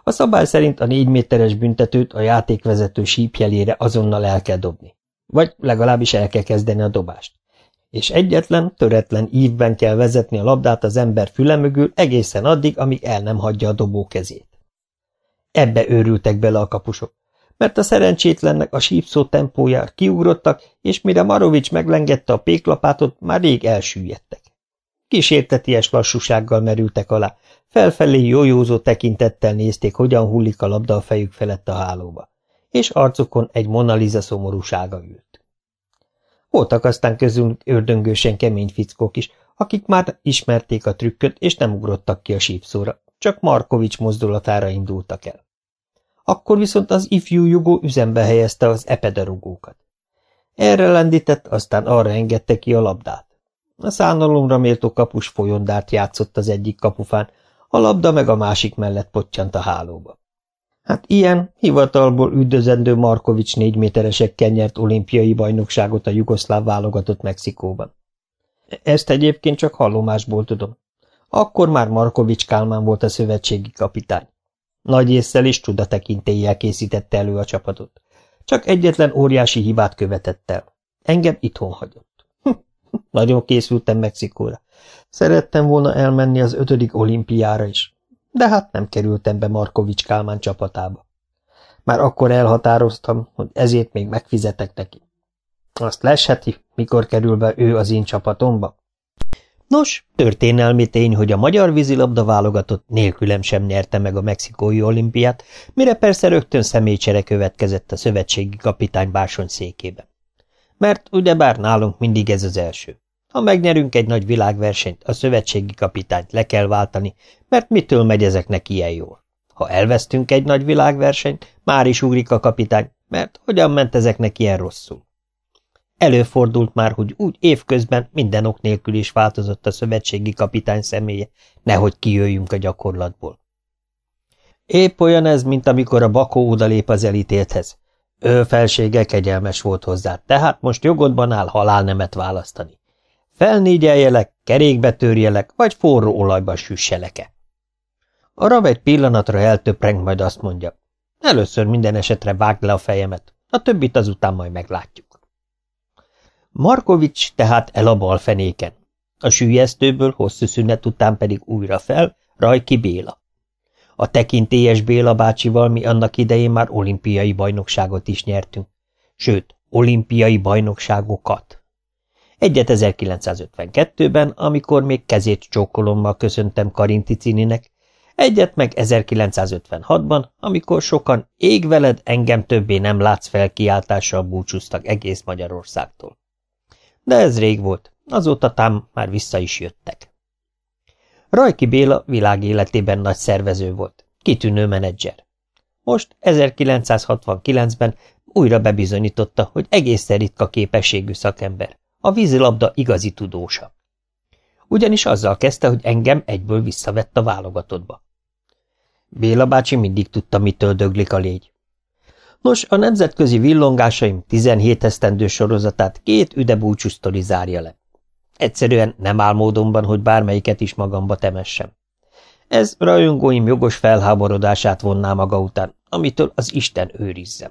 A: A szabály szerint a négy méteres büntetőt a játékvezető sípjelére azonnal el kell dobni. Vagy legalábbis el kell kezdeni a dobást. És egyetlen, töretlen ívben kell vezetni a labdát az ember füle mögül egészen addig, amíg el nem hagyja a dobó kezét. Ebbe őrültek bele a kapusok, mert a szerencsétlennek a sípszó tempójára kiugrottak, és mire Marovics meglengette a péklapátot, már rég elsüllyedtek. Kísérteties lassúsággal merültek alá, felfelé jójózó tekintettel nézték, hogyan hullik a labda a fejük felett a hálóba, és arcukon egy Monaliza szomorúsága ült. Voltak aztán közülük ördöngősen kemény fickók is, akik már ismerték a trükköt, és nem ugrottak ki a sípszóra, csak Markovics mozdulatára indultak el. Akkor viszont az ifjú jugó üzembe helyezte az epedarugókat. Erre lendített, aztán arra engedte ki a labdát. A szánalomra méltó kapus folyondárt játszott az egyik kapufán, a labda meg a másik mellett pottyant a hálóba. Hát ilyen, hivatalból üldözendő Markovics négy méteresekkel nyert olimpiai bajnokságot a jugoszláv válogatott Mexikóban. Ezt egyébként csak hallomásból tudom. Akkor már Markovics Kálmán volt a szövetségi kapitány. Nagy észszel és csudatekintéllyel készítette elő a csapatot. Csak egyetlen óriási hibát követett el. Engem itthon hagyott. Nagyon készültem Mexikóra. Szerettem volna elmenni az ötödik olimpiára is, de hát nem kerültem be Markovics Kálmán csapatába. Már akkor elhatároztam, hogy ezért még megfizetek neki. Azt lesheti, mikor kerül be ő az én csapatomba? Nos, történelmi tény, hogy a magyar vízilabda válogatott nélkülem sem nyerte meg a mexikói olimpiát, mire persze rögtön személycsere következett a szövetségi kapitány bársony székébe. Mert ugyebár nálunk mindig ez az első. Ha megnyerünk egy nagy világversenyt, a szövetségi kapitányt le kell váltani, mert mitől megy ezeknek ilyen jól? Ha elvesztünk egy nagy világversenyt, már is ugrik a kapitány, mert hogyan ment ezeknek ilyen rosszul? Előfordult már, hogy úgy évközben minden ok nélkül is változott a szövetségi kapitány személye, nehogy kijöjjünk a gyakorlatból. Épp olyan ez, mint amikor a bakó odalép az elítélthez. Ő felsége kegyelmes volt hozzá, tehát most jogodban áll halálnemet választani. Felnégyeljelek, kerékbe törjelek, vagy forró olajba süsselek-e. A rab egy pillanatra eltöpreng, majd azt mondja. Először minden esetre vágd le a fejemet, a többit azután majd meglátjuk. Markovics tehát el a bal fenéken. A sűjesztőből hosszú szünet után pedig újra fel, Rajki Béla. A tekintélyes Béla bácsival mi annak idején már olimpiai bajnokságot is nyertünk. Sőt, olimpiai bajnokságokat. Egyet 1952-ben, amikor még kezét csókolommal köszöntem Karinti Cininek, egyet meg 1956-ban, amikor sokan ég veled, engem többé nem látsz fel kiáltással búcsúztak egész Magyarországtól. De ez rég volt, azóta tám már vissza is jöttek. Rajki Béla világ életében nagy szervező volt, kitűnő menedzser. Most 1969-ben újra bebizonyította, hogy egészen ritka képességű szakember, a vízilabda igazi tudósa. Ugyanis azzal kezdte, hogy engem egyből visszavett a válogatottba. Béla bácsi mindig tudta, mitől döglik a légy. Nos, a nemzetközi villongásaim 17 esztendő sorozatát két üdebúcsú sztori zárja le. Egyszerűen nem áll módonban, hogy bármelyiket is magamba temessem. Ez rajongóim jogos felháborodását vonná maga után, amitől az Isten őrizzem.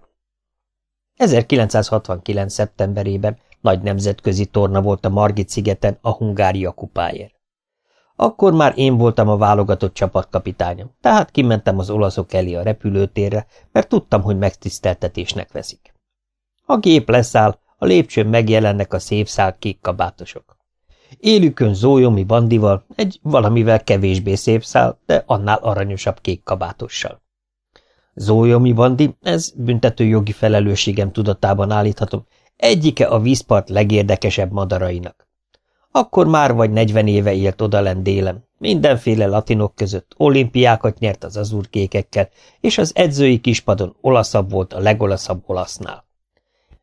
A: 1969. szeptemberében nagy nemzetközi torna volt a Margit-szigeten a Hungária kupáért. Akkor már én voltam a válogatott csapatkapitánya, tehát kimentem az olaszok elé a repülőtérre, mert tudtam, hogy megtiszteltetésnek veszik. A gép leszáll, a lépcsőn megjelennek a szép szál kék kabátosok. Élükön Zójomi bandival, egy valamivel kevésbé szép szál, de annál aranyosabb kék kabátossal. Zójomi bandi, ez büntető jogi felelősségem tudatában állíthatom, egyike a vízpart legérdekesebb madarainak. Akkor már vagy negyven éve élt odalent délen, mindenféle latinok között, olimpiákat nyert az azurkékekkel, és az edzői kispadon olaszabb volt a legolaszabb olasznál.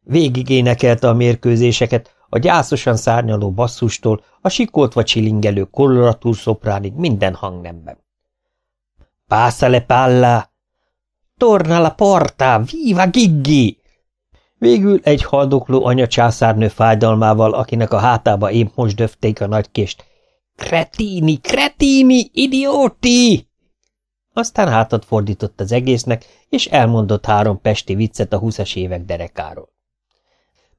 A: Végig énekelte a mérkőzéseket, a gyászosan szárnyaló basszustól a sikoltva csilingelő koloratúr szopránig minden hangnemben. Passa le palla! Torna la porta! Viva Giggi! Végül egy haldokló anya császárnő fájdalmával, akinek a hátába épp most döfték a nagykést. Kretini, kretini, idióti! Aztán hátat fordított az egésznek, és elmondott három pesti viccet a húszas évek derekáról.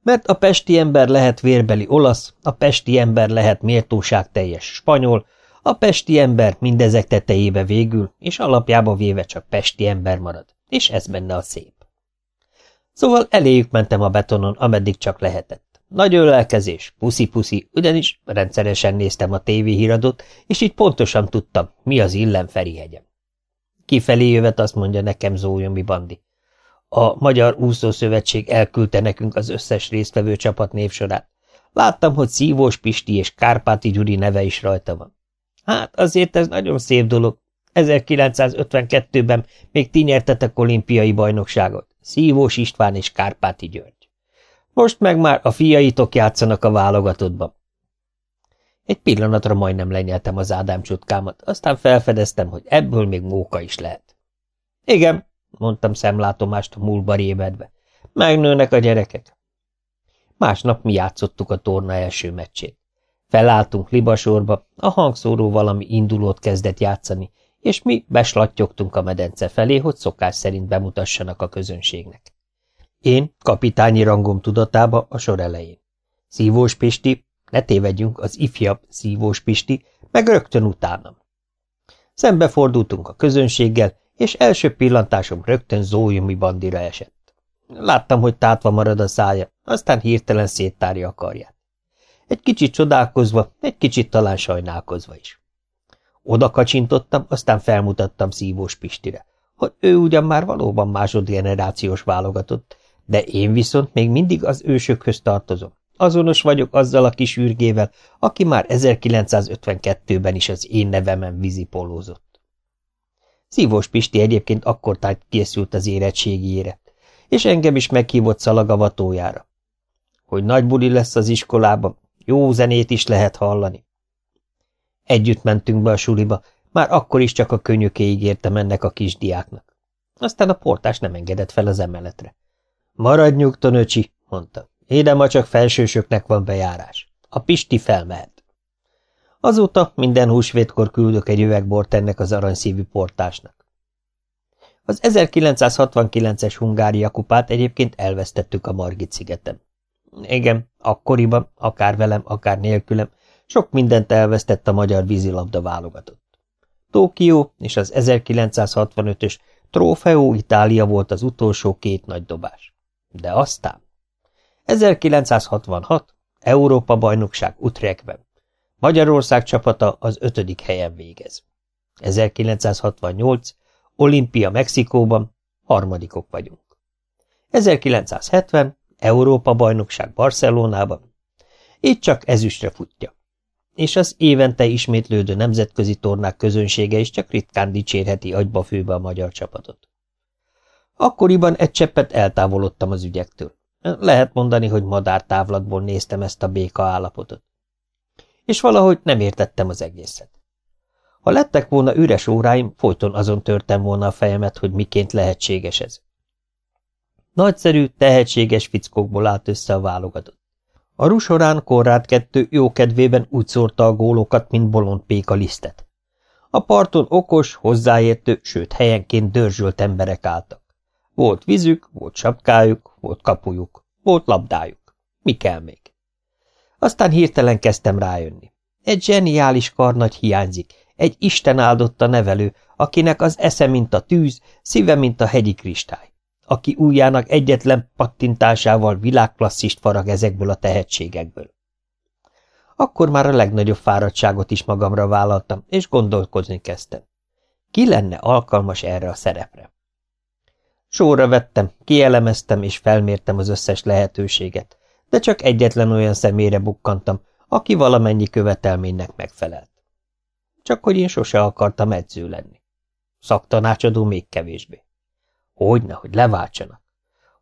A: Mert a pesti ember lehet vérbeli olasz, a pesti ember lehet méltóságteljes spanyol, a pesti ember mindezek tetejébe végül, és alapjába véve csak pesti ember marad, és ez benne a szép. Szóval eléjük mentem a betonon, ameddig csak lehetett. Nagy ölelkezés, puszi-puszi, ugyanis rendszeresen néztem a tévéhíradót, és így pontosan tudtam, mi az illen Ferihegyem. Kifelé jövet azt mondja nekem Zójomi Bandi. A Magyar Úszószövetség elküldte nekünk az összes résztvevő csapat névsorát. Láttam, hogy Szívós Pisti és Kárpáti Gyuri neve is rajta van. Hát azért ez nagyon szép dolog. 1952-ben még ti nyertetek olimpiai bajnokságot. Szívós István és Kárpáti György. Most meg már a fiaitok játszanak a válogatottban. Egy pillanatra majdnem lenyeltem az Ádám csutkámat, aztán felfedeztem, hogy ebből még móka is lehet. Igen, mondtam szemlátomást múlba révedve. Megnőnek a gyerekek. Másnap mi játszottuk a torna első meccsét. Felálltunk libasorba, a hangszóró valami indulót kezdett játszani, és mi beslattyogtunk a medence felé, hogy szokás szerint bemutassanak a közönségnek. Én kapitányi rangom tudatába a sor elején. Szívós Pisti, ne tévedjünk, az ifjabb Szívós Pisti, meg rögtön utánam. Szembefordultunk a közönséggel, és első pillantásom rögtön Zójumi bandira esett. Láttam, hogy tátva marad a szája, aztán hirtelen széttárja a karját. Egy kicsit csodálkozva, egy kicsit talán sajnálkozva is. Oda kacsintottam, aztán felmutattam Szívós Pistire, hogy ő ugyan már valóban másodgenerációs válogatott, de én viszont még mindig az ősökhöz tartozom. Azonos vagyok azzal a kis űrgével, aki már 1952-ben is az én nevemen vízipolózott. Szívós Pisti egyébként akkor tájt készült az érettségére, és engem is meghívott szalagavatójára. Hogy nagy buli lesz az iskolában, jó zenét is lehet hallani. Együtt mentünk be a suliba, már akkor is csak a könyökéig értem ennek a kisdiáknak. Aztán a portás nem engedett fel az emeletre. Maradj nyugton, öcsi, mondta. Ide ma csak felsősöknek van bejárás. A Pisti felmehet. Azóta minden húsvétkor küldök egy üvegbort ennek az aranyszívű portásnak. Az 1969-es Hungária kupát egyébként elvesztettük a Margit szigeten. Igen, akkoriban, akár velem, akár nélkülem, sok mindent elvesztett a magyar vízilabda válogatott. Tokió és az 1965-ös Trofeo Itália volt az utolsó két nagy dobás. De aztán 1966 Európa-bajnokság Utrechtben. Magyarország csapata az ötödik helyen végez. 1968 Olimpia Mexikóban, harmadikok vagyunk. 1970 Európa-bajnokság Barcelonában, így csak ezüstre futja. És az évente ismétlődő nemzetközi tornák közönsége is csak ritkán dicsérheti agyba főbe a magyar csapatot. Akkoriban egy cseppet eltávolodtam az ügyektől. Lehet mondani, hogy madártávlatból néztem ezt a béka állapotot. És valahogy nem értettem az egészet. Ha lettek volna üres óráim, folyton azon törtem volna a fejemet, hogy miként lehetséges ez. Nagyszerű, tehetséges fickókból állt össze a válogatott. A rusorán Korrát kettő jókedvében úgy szórta a gólokat, mint bolond péka lisztet. A parton okos, hozzáértő, sőt helyenként dörzsölt emberek álltak. Volt vízük, volt sapkájuk, volt kapujuk, volt labdájuk. Mi kell még? Aztán hirtelen kezdtem rájönni. Egy zseniális karnagy hiányzik, egy Isten áldotta nevelő, akinek az esze, mint a tűz, szíve, mint a hegyi kristály, aki újjának egyetlen pattintásával világklasszist farag ezekből a tehetségekből. Akkor már a legnagyobb fáradtságot is magamra vállaltam, és gondolkozni kezdtem. Ki lenne alkalmas erre a szerepre? Sóra vettem, kielemeztem és felmértem az összes lehetőséget, de csak egyetlen olyan személyre bukkantam, aki valamennyi követelménynek megfelelt. Csak hogy én sose akartam edző lenni. Szaktanácsadó még kevésbé. Hogyne, hogy leváltsanak.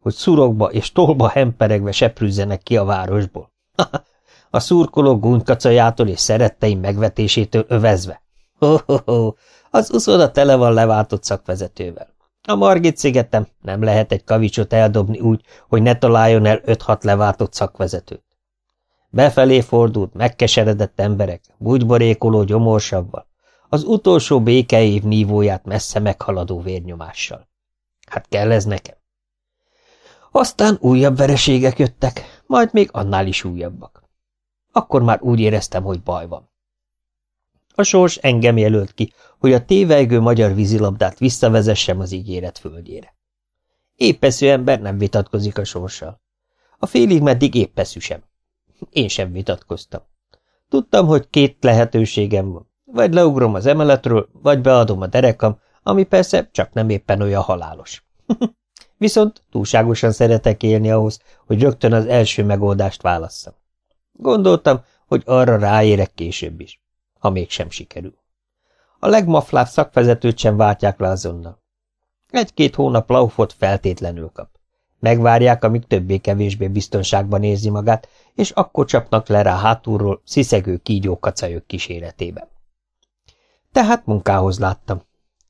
A: Hogy szurokba és tolba hemperegve seprűzzenek ki a városból. a szurkolók gúnykacajától és szeretteim megvetésétől övezve. Ho-ho-ho, az uszoda tele van leváltott szakvezetővel. A Margit szigetem nem lehet egy kavicsot eldobni úgy, hogy ne találjon el öt-hat leváltott szakvezetőt. Befelé fordult, megkeseredett emberek, búgyborékoló gyomorsavval, az utolsó békeév nívóját messze meghaladó vérnyomással. Hát kell ez nekem. Aztán újabb vereségek jöttek, majd még annál is újabbak. Akkor már úgy éreztem, hogy baj van. A sors engem jelölt ki, hogy a tévejgő magyar vízilabdát visszavezessem az ígéret földjére. Éppeszű ember nem vitatkozik a sorssal. A félig meddig éppeszű sem. Én sem vitatkoztam. Tudtam, hogy két lehetőségem van. Vagy leugrom az emeletről, vagy beadom a derekam, ami persze csak nem éppen olyan halálos. Viszont túlságosan szeretek élni ahhoz, hogy rögtön az első megoldást válasszam. Gondoltam, hogy arra ráérek később is, ha mégsem sikerül. A legmaflább szakvezetőt sem váltják le azonnal. Egy-két hónap laufot feltétlenül kap. Megvárják, amíg többé-kevésbé biztonságban érzi magát, és akkor csapnak le rá hátulról sziszegő kígyó kacajok kíséretében. Tehát munkához láttam.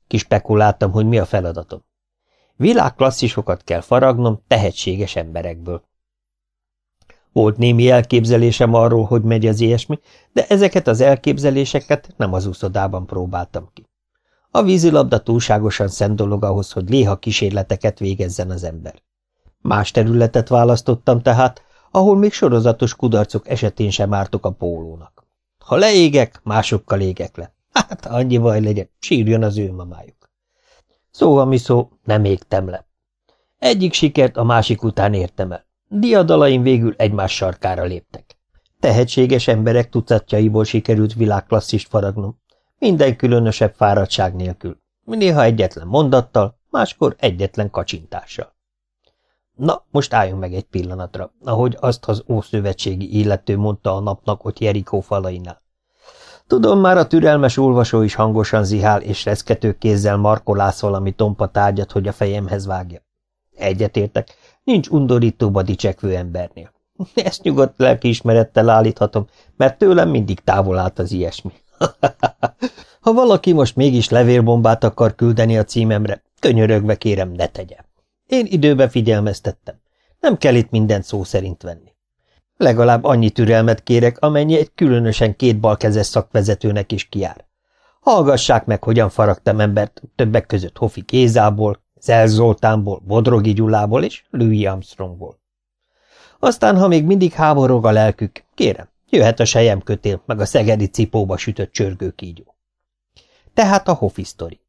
A: Kispekuláltam, hogy mi a feladatom. Világklasszisokat kell faragnom tehetséges emberekből. Volt némi elképzelésem arról, hogy megy az ilyesmi, de ezeket az elképzeléseket nem az úszodában próbáltam ki. A vízilabda túlságosan szent dolog ahhoz, hogy léha kísérleteket végezzen az ember. Más területet választottam tehát, ahol még sorozatos kudarcok esetén sem ártok a pólónak. Ha leégek, másokkal égek le. Hát annyi baj legyen, sírjon az ő mamájuk. Szóval mi szó, nem égtem le. Egyik sikert a másik után értem el. Diadalaim végül egymás sarkára léptek. Tehetséges emberek tucatjaiból sikerült világklasszist faragnom. Minden különösebb fáradtság nélkül. Néha egyetlen mondattal, máskor egyetlen kacsintással. Na, most álljunk meg egy pillanatra, ahogy azt az ószövetségi illető mondta a napnak ott Jerikó falainál. Tudom, már a türelmes olvasó is hangosan zihál, és reszkető kézzel markolász valami tompa tárgyat, hogy a fejemhez vágja. Egyetértek, nincs undorítóbb a dicsekvő embernél. Ezt nyugodt lelkiismerettel állíthatom, mert tőlem mindig távol állt az ilyesmi. ha valaki most mégis levélbombát akar küldeni a címemre, könyörögve kérem, ne tegye. Én időbe figyelmeztettem. Nem kell itt mindent szó szerint venni. Legalább annyi türelmet kérek, amennyi egy különösen két balkezes szakvezetőnek is kiár. Hallgassák meg, hogyan faragtam embert többek között Hofi Kézából, Zel Zoltánból, Bodrogi Gyulából és Louis Armstrongból. Aztán, ha még mindig háborog a lelkük, kérem, jöhet a sejemkötél, meg a szegedi cipóba sütött csörgőkígyó. Tehát a Hofi sztori.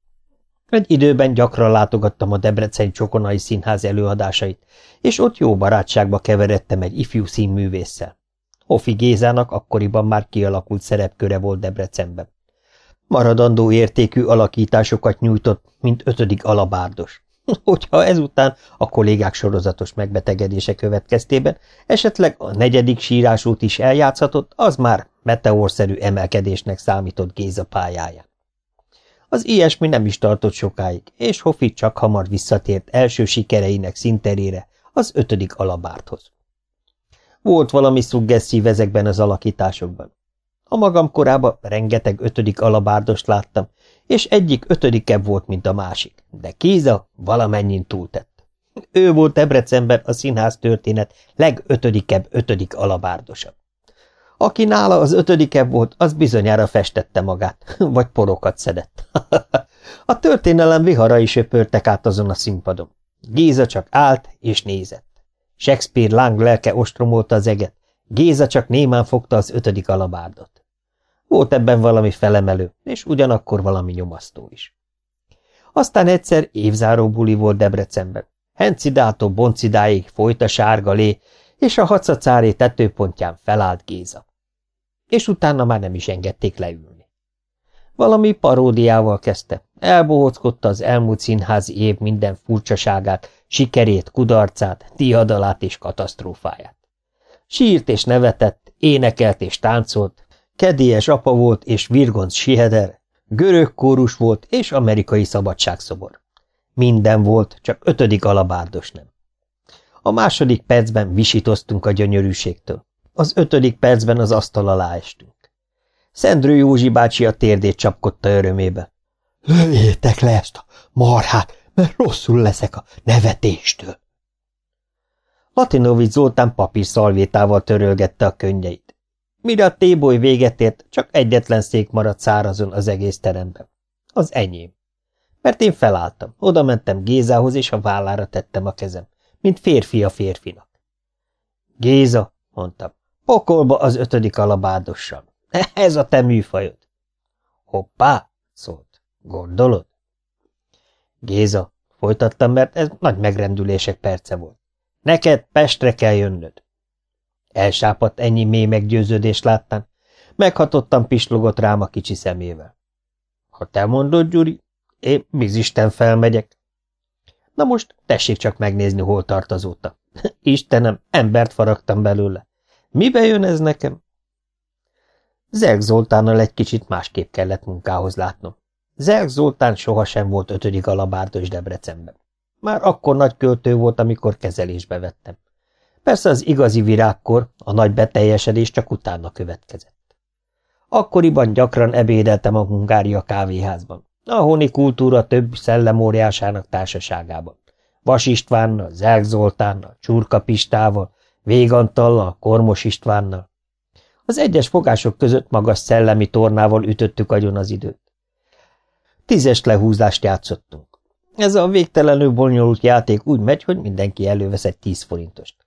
A: Egy időben gyakran látogattam a Debreceni Csokonai Színház előadásait, és ott jó barátságba keveredtem egy ifjú színművésszel. Hofi Gézának akkoriban már kialakult szerepköre volt Debrecenben. Maradandó értékű alakításokat nyújtott, mint ötödik alabárdos. Hogyha ezután a kollégák sorozatos megbetegedése következtében esetleg a negyedik sírásút is eljátszhatott, az már meteorszerű emelkedésnek számított Géza pályáján. Az ilyesmi nem is tartott sokáig, és Hofi csak hamar visszatért első sikereinek szinterére, az ötödik alabárthoz. Volt valami szuggesszív ezekben az alakításokban. A magam korában rengeteg ötödik alabárdost láttam, és egyik ötödikebb volt, mint a másik, de Kéza valamennyin túltett. Ő volt Debrecenben a színház történet legötödikebb ötödik alabárdosa. Aki nála az ötödikebb volt, az bizonyára festette magát, vagy porokat szedett. a történelem viharai söpörtek át azon a színpadon. Géza csak állt és nézett. Shakespeare láng lelke ostromolta az eget, Géza csak némán fogta az ötödik alabárdot. Volt ebben valami felemelő, és ugyanakkor valami nyomasztó is. Aztán egyszer évzáró buli volt Debrecenben. Hencidától Boncidáig folyt a sárga lé, és a hacacáré tetőpontján felállt Géza. És utána már nem is engedték leülni. Valami paródiával kezdte, elbohockodta az elmúlt színházi év minden furcsaságát, sikerét, kudarcát, diadalát és katasztrófáját. Sírt és nevetett, énekelt és táncolt, kedélyes apa volt és virgonc siheder, görög kórus volt és amerikai szabadságszobor. Minden volt, csak ötödik alabárdos nem. A második percben visítoztunk a gyönyörűségtől. Az ötödik percben az asztal alá estünk. Szendrő Józsi bácsi a térdét csapkodta örömébe. – Lőjétek le ezt a marhát, mert rosszul leszek a nevetéstől. Latinovics Zoltán papír szalvétával törölgette a könnyeit. Mire a téboly véget ért, csak egyetlen szék maradt szárazon az egész teremben. Az enyém. Mert én felálltam, oda mentem Gézához, és a vállára tettem a kezem, mint férfi a férfinak. Géza, mondtam, pokolba az ötödik alabádossal. Ez a te műfajod. Hoppá, szólt. Gondolod? Géza, folytattam, mert ez nagy megrendülések perce volt. Neked Pestre kell jönnöd. Elsápadt ennyi mély meggyőződés láttán. Meghatottam pislogott rám a kicsi szemével. Ha te mondod, Gyuri, én bizisten felmegyek. Na most tessék csak megnézni, hol tart azóta. Istenem, embert faragtam belőle. Mibe jön ez nekem? Zerg Zoltánnal egy kicsit másképp kellett munkához látnom. Zerg Zoltán sohasem volt ötödik alabárdos Debrecenben. Már akkor nagy költő volt, amikor kezelésbe vettem. Persze az igazi virágkor, a nagy beteljesedés csak utána következett. Akkoriban gyakran ebédeltem a Hungária kávéházban, a honi kultúra több szellemóriásának társaságában. Vas Istvánnal, Zerg Zoltánnal, Csurka Pistával, Végantallal, Kormos Istvánnal. Az egyes fogások között magas szellemi tornával ütöttük agyon az időt. Tízes lehúzást játszottunk. Ez a végtelenül bonyolult játék úgy megy, hogy mindenki elővesz egy tíz forintost.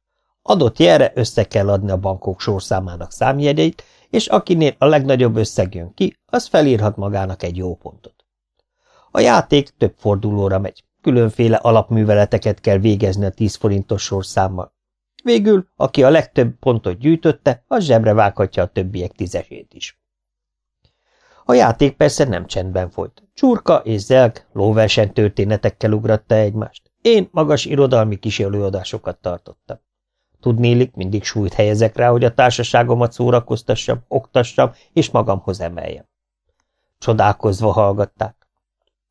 A: Adott jelre össze kell adni a bankok sorszámának számjegyeit, és akinél a legnagyobb összeg jön ki, az felírhat magának egy jó pontot. A játék több fordulóra megy, különféle alapműveleteket kell végezni a tíz forintos sorszámmal. Végül, aki a legtöbb pontot gyűjtötte, az zsebre vághatja a többiek tízesét is. A játék persze nem csendben folyt. Csurka és Zelk lóverseny történetekkel ugratta egymást. Én magas irodalmi kísérlőadásokat tartottam. Tudnélik, mindig súlyt helyezek rá, hogy a társaságomat szórakoztassam, oktassam és magamhoz emeljem. Csodálkozva hallgatták.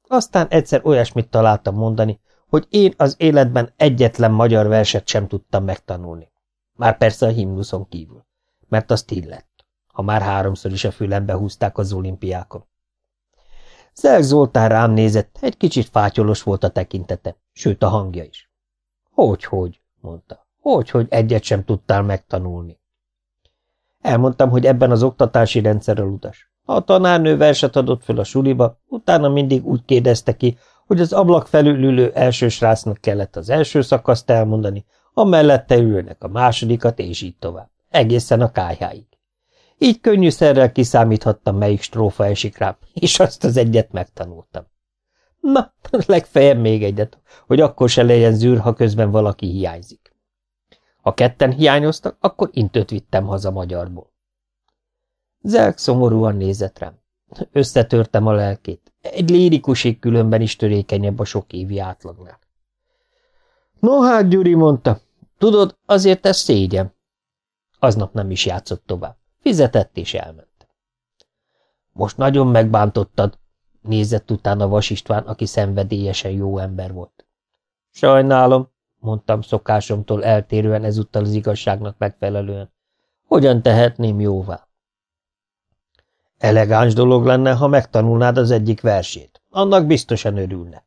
A: Aztán egyszer olyasmit találtam mondani, hogy én az életben egyetlen magyar verset sem tudtam megtanulni. Már persze a himnuszon kívül, mert az illett ha már háromszor is a fülembe húzták az olimpiákon. Szelk Zoltán rám nézett, egy kicsit fátyolos volt a tekintete, sőt a hangja is. Hogy-hogy, mondta, hogy-hogy egyet sem tudtál megtanulni. Elmondtam, hogy ebben az oktatási rendszerrel utas. A tanárnő verset adott föl a suliba, utána mindig úgy kérdezte ki, hogy az ablak felül ülő első srácnak kellett az első szakaszt elmondani, a mellette ülőnek a másodikat, és így tovább, egészen a kájháig. Így könnyűszerrel kiszámíthattam, melyik strófa esik rám, és azt az egyet megtanultam. Na, legfeljebb még egyet, hogy akkor se legyen zűr, ha közben valaki hiányzik. Ha ketten hiányoztak, akkor intőt vittem haza magyarból. Zelk szomorúan nézett rám. Összetörtem a lelkét. Egy lérikuség különben is törékenyebb a sok évi átlagnál. No hát, Gyuri mondta, tudod, azért ez szégyen. Aznap nem is játszott tovább. Fizetett és elment. Most nagyon megbántottad, nézett utána Vas István, aki szenvedélyesen jó ember volt. Sajnálom, mondtam szokásomtól eltérően ezúttal az igazságnak megfelelően. Hogyan tehetném jóvá? Elegáns dolog lenne, ha megtanulnád az egyik versét. Annak biztosan örülne.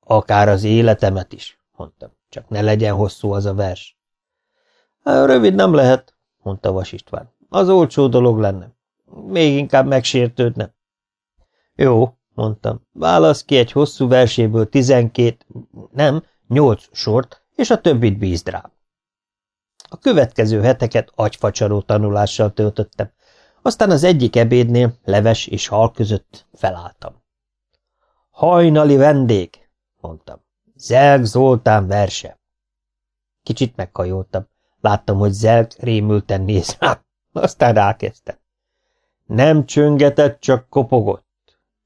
A: Akár az életemet is, mondtam. Csak ne legyen hosszú az a vers. Rövid nem lehet, mondta Vas István. Az olcsó dolog lenne. Még inkább megsértődne. Jó, mondtam. Válasz ki egy hosszú verséből tizenkét, nem, nyolc sort, és a többit bízd rám. A következő heteket agyfacsaró tanulással töltöttem, aztán az egyik ebédnél, leves és hal között felálltam. Hajnali vendég, mondtam. Zelg Zoltán verse. Kicsit megkajoltam. Láttam, hogy Zelg rémülten néz rám. Aztán rákezdtem. Nem csöngetett, csak kopogott.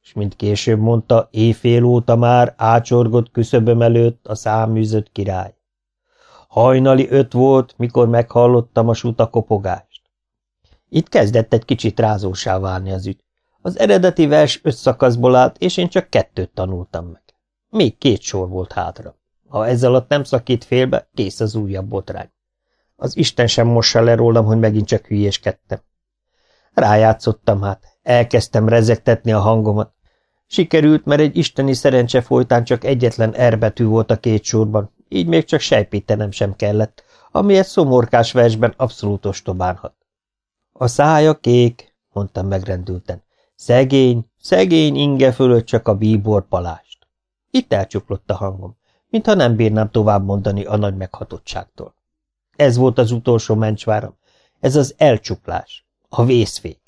A: És mint később mondta, éjfél óta már ácsorgott küszöböm előtt a száműzött király. Hajnali öt volt, mikor meghallottam a suta kopogást. Itt kezdett egy kicsit rázósá válni az ügy. Az eredeti vers öt szakaszból állt, és én csak kettőt tanultam meg. Még két sor volt hátra. Ha ezzel alatt nem szakít félbe, kész az újabb botrány. Az Isten sem mossa le rólam, hogy megint csak hülyéskedtem. Rájátszottam hát, elkezdtem rezegtetni a hangomat. Sikerült, mert egy isteni szerencse folytán csak egyetlen erbetű volt a két sorban, így még csak sejpítenem sem kellett, ami egy szomorkás versben abszolút ostobánhat. A szája kék, mondtam megrendülten. Szegény, szegény inge fölött csak a bíbor palást. Itt elcsuklott a hangom, mintha nem bírnám tovább mondani a nagy meghatottságtól. Ez volt az utolsó mencsváram, ez az elcsuklás, a vészfék.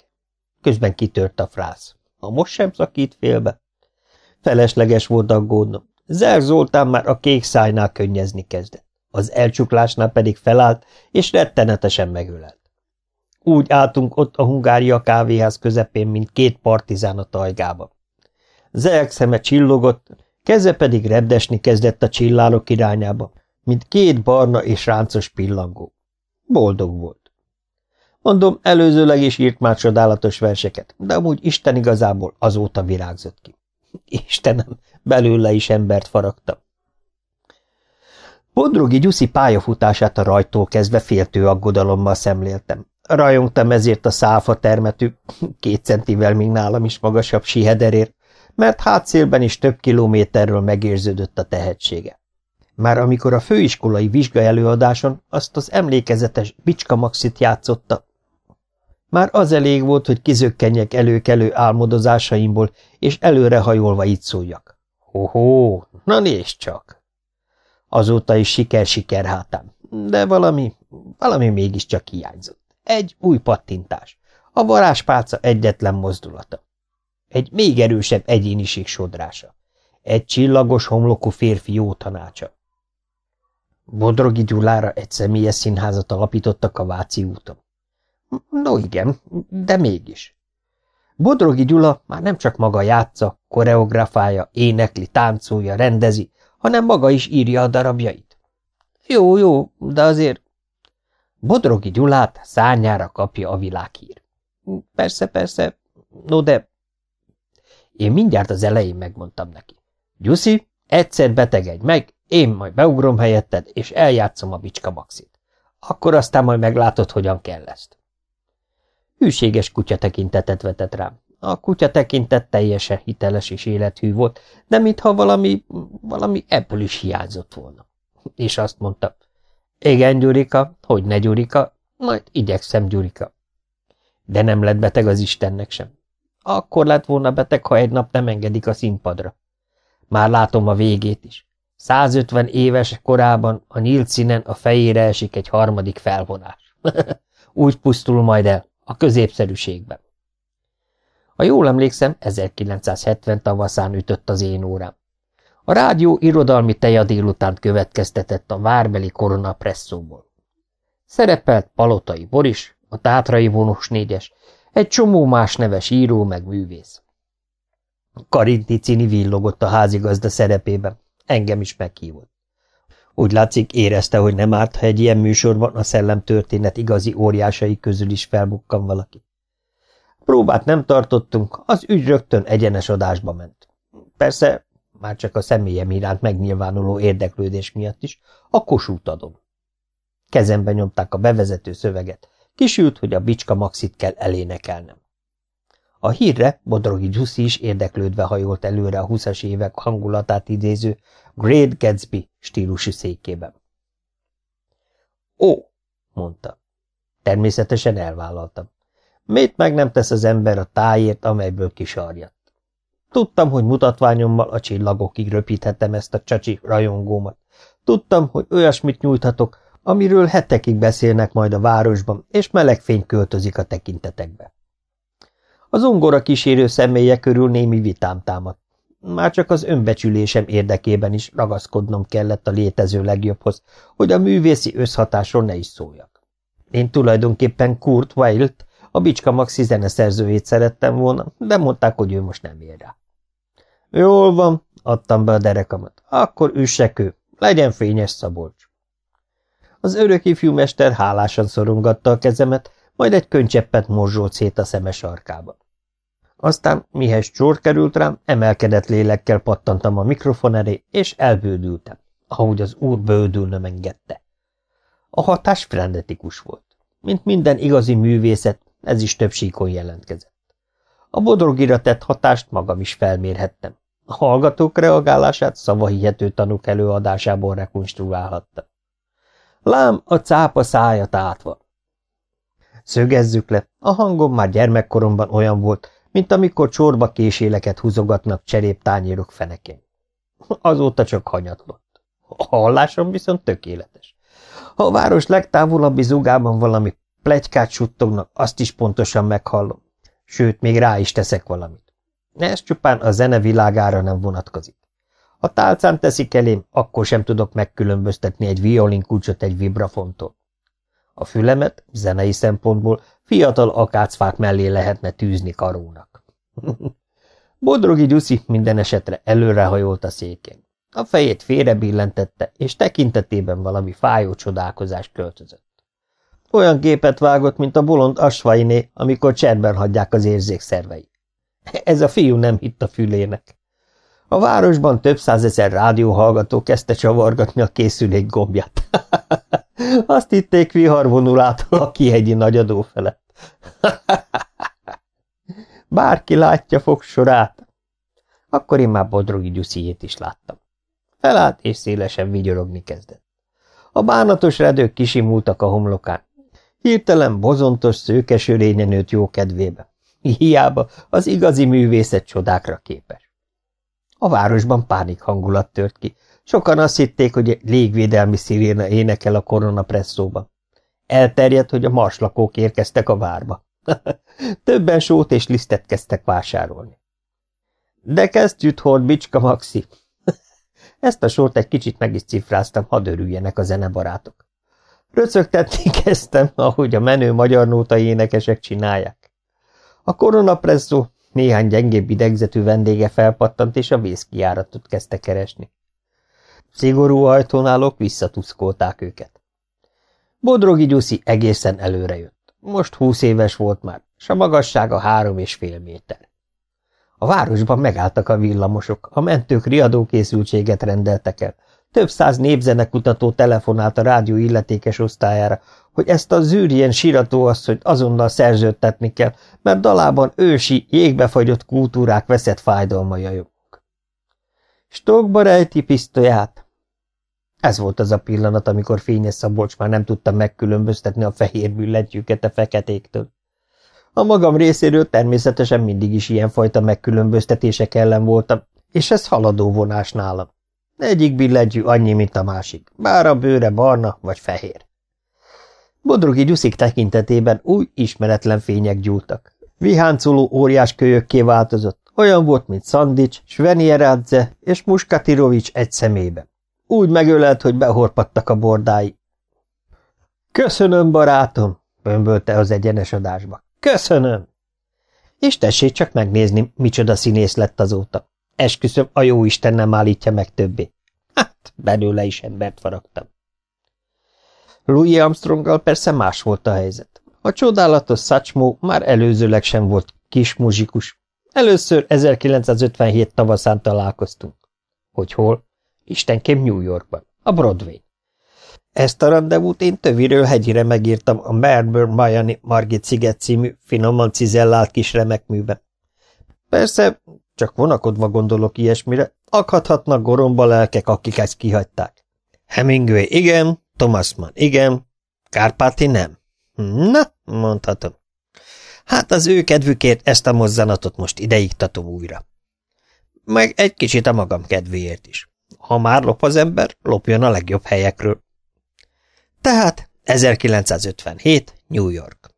A: Közben kitört a frász. Ha most sem szakít félbe? Felesleges volt aggódnom. Zer Zoltán már a kék szájnál könnyezni kezdett. Az elcsuklásnál pedig felállt, és rettenetesen megölelt. Úgy álltunk ott a Hungária kávéház közepén, mint két partizán a tajgába. Zelk szeme csillogott, keze pedig repdesni kezdett a csillárok irányába, mint két barna és ráncos pillangó. Boldog volt. Mondom, előzőleg is írt már csodálatos verseket, de amúgy Isten igazából azóta virágzott ki. Istenem, belőle is embert faragtam. Bodrogi Gyuszi pályafutását a rajtól kezdve féltő aggodalommal szemléltem. Rajongtam ezért a száfa termetű, két centivel még nálam is magasabb sihederért, mert hátszélben is több kilométerről megérződött a tehetsége. Már amikor a főiskolai vizsga előadáson azt az emlékezetes Bicska Maxit játszotta, már az elég volt, hogy kizökkenjek előkelő álmodozásaimból, és előrehajolva így szóljak. Ho-ho, na nézd csak! Azóta is siker-siker hátám, de valami, valami mégiscsak hiányzott. Egy új pattintás, a varázspálca egyetlen mozdulata. Egy még erősebb egyéniség sodrása. Egy csillagos homlokú férfi jó tanácsa. Bodrogi Gyulára egy személyes színházat alapítottak a Váci úton. No igen, de mégis. Bodrogi Gyula már nem csak maga játsza, koreografája, énekli, táncolja, rendezi, hanem maga is írja a darabjait. Jó, jó, de azért Bodrogi Gyulát szárnyára kapja a világhír. Persze, persze, no de... Én mindjárt az elején megmondtam neki. Gyuszi, egyszer betegedj meg, én majd beugrom helyetted, és eljátszom a bicska maxit. Akkor aztán majd meglátod, hogyan kell ezt. Hűséges kutya tekintetet vetett rám. A kutya tekintet teljesen hiteles és élethű volt, de mintha valami, valami ebből is hiányzott volna. És azt mondta, igen, Gyurika, hogy ne Gyurika, majd igyekszem, Gyurika. De nem lett beteg az Istennek sem. Akkor lett volna beteg, ha egy nap nem engedik a színpadra. Már látom a végét is. 150 éves korában a nyílt színen a fejére esik egy harmadik felvonás. Úgy pusztul majd el, a középszerűségben. Ha jól emlékszem, 1970 tavaszán ütött az én órám. A rádió irodalmi teja délután következtetett a várbeli korona presszóból. Szerepelt Palotai Boris, a Tátrai vonós négyes, egy csomó más neves író meg művész. Karinti Cini villogott a házigazda szerepében, engem is meghívott. Úgy látszik, érezte, hogy nem árt, ha egy ilyen műsorban a szellemtörténet igazi óriásai közül is felbukkan valaki. Próbát nem tartottunk, az ügy rögtön egyenes adásba ment. Persze, már csak a személyem iránt megnyilvánuló érdeklődés miatt is, a kosút adom. Kezembe nyomták a bevezető szöveget. Kisült, hogy a bicska maxit kell elénekelnem. A hírre Bodrogi Gyuszi is érdeklődve hajolt előre a húszas évek hangulatát idéző Great Gatsby stílusú székében. Ó, mondta. Természetesen elvállaltam. Miért meg nem tesz az ember a tájért, amelyből kisarjat? Tudtam, hogy mutatványommal a csillagokig röpíthetem ezt a csacsi rajongómat. Tudtam, hogy olyasmit nyújthatok, amiről hetekig beszélnek majd a városban, és meleg fény költözik a tekintetekbe. Az ongora kísérő személye körül némi vitám támadt. Már csak az önbecsülésem érdekében is ragaszkodnom kellett a létező legjobbhoz, hogy a művészi összhatásról ne is szóljak. Én tulajdonképpen Kurt Weilt, a Bicska Maxi zeneszerzőjét szerettem volna, de mondták, hogy ő most nem ér rá. Jól van, adtam be a derekamat. Akkor üssek ő, legyen fényes Szabolcs. Az örök ifjúmester hálásan szorongatta a kezemet, majd egy könycseppet morzsolt szét a szemes arkába. Aztán, mihez csor került rám, emelkedett lélekkel pattantam a mikrofon elé, és elbődültem, ahogy az úr bődülnöm engedte. A hatás frenetikus volt. Mint minden igazi művészet, ez is több síkon jelentkezett. A bodrogira tett hatást magam is felmérhettem. A hallgatók reagálását szavahihető tanúk előadásából rekonstruálhattam. Lám a cápa szája tátva. Szögezzük le, a hangom már gyermekkoromban olyan volt, mint amikor csorba késéleket húzogatnak cseréptányérok fenekén. Azóta csak hanyatlott. A hallásom viszont tökéletes. Ha a város legtávolabbi zugában valami plegykát suttognak, azt is pontosan meghallom. Sőt, még rá is teszek valamit. Ez csupán a zene világára nem vonatkozik. Ha tálcán teszik elém, akkor sem tudok megkülönböztetni egy violinkulcsot egy vibrafontól. A fülemet zenei szempontból fiatal akácfák mellé lehetne tűzni karónak. Bodrogi Gyuszi minden esetre előrehajolt a székén. A fejét félrebillentette, és tekintetében valami fájó csodálkozást költözött. Olyan képet vágott, mint a bolond asvainé, amikor cserben hagyják az érzékszervei. Ez a fiú nem hitt a fülének. A városban több százezer rádióhallgató kezdte csavargatni a készülék gombját. Azt hitték vihar vonul át a kihegyi nagyadó felett. Bárki látja fogsorát. Akkor én már Bodrogi Gyusziét is láttam. Felállt és szélesen vigyorogni kezdett. A bánatos redők kisimultak a homlokán. Hirtelen bozontos, szőkesörényen nőtt jó kedvébe. Hiába az igazi művészet csodákra képes. A városban pánik hangulat tört ki. Sokan azt hitték, hogy egy légvédelmi sziréna énekel a koronapresszóban. Elterjedt, hogy a marslakók érkeztek a várba. Többen sót és lisztet kezdtek vásárolni. De kezdjük, hord bicska maxi. Ezt a sort egy kicsit meg is cifráztam, hadd örüljenek a zenebarátok. Röcögtetni kezdtem, ahogy a menő magyar nótai énekesek csinálják. A koronapresszó néhány gyengébb idegzetű vendége felpattant, és a vészkiáratot kezdte keresni. Szigorú ajtónálok visszatuszkolták őket. Bodrogi Gyuszi egészen előre jött. Most húsz éves volt már, s a magassága három és fél méter. A városban megálltak a villamosok, a mentők riadókészültséget rendeltek el, több száz népzenekutató telefonált a rádió illetékes osztályára, hogy ezt a zűrien siratóasszonyt azonnal szerződtetni kell, mert dalában ősi, jégbefagyott kultúrák veszett fájdalma jajogunk. Stokba rejti pisztolyát. Ez volt az a pillanat, amikor Fényes Szabolcs már nem tudta megkülönböztetni a fehér billentyűket a feketéktől. A magam részéről természetesen mindig is ilyenfajta megkülönböztetések ellen voltam, és ez haladó vonás nálam. Egyik billentyű annyi, mint a másik, bár a bőre barna vagy fehér. Bodrogi gyuszik tekintetében új, ismeretlen fények gyúltak. Viháncoló óriás kölyökké változott, olyan volt, mint Szandics, Svenieradze és Muskatirovics egy szemébe. Úgy megölelt, hogy behorpadtak a bordái. Köszönöm, barátom, bömbölte az egyenes adásba. Köszönöm! És tessék csak megnézni, micsoda színész lett azóta. Esküszöm, a jó Isten nem állítja meg többé. Hát, belőle is embert faragtam. Louis Armstronggal persze más volt a helyzet. A csodálatos Satchmo már előzőleg sem volt kis muzsikus. Először 1957 tavaszán találkoztunk. Hogy hol? Istenként New Yorkban, a Broadway. Ezt a rendezvút én töviről hegyire megírtam a Melbourne Miami Margit sziget című finoman cizellált kis remekműben. Persze, csak vonakodva gondolok ilyesmire, akadhatnak goromba lelkek, akik ezt kihagyták. Hemingway igen, Thomas Mann igen, Kárpáti nem. Na, mondhatom. Hát az ő kedvükért ezt a mozzanatot most ideigtatom újra. Meg egy kicsit a magam kedvéért is. Ha már lop az ember, lopjon a legjobb helyekről. Tehát 1957, New York.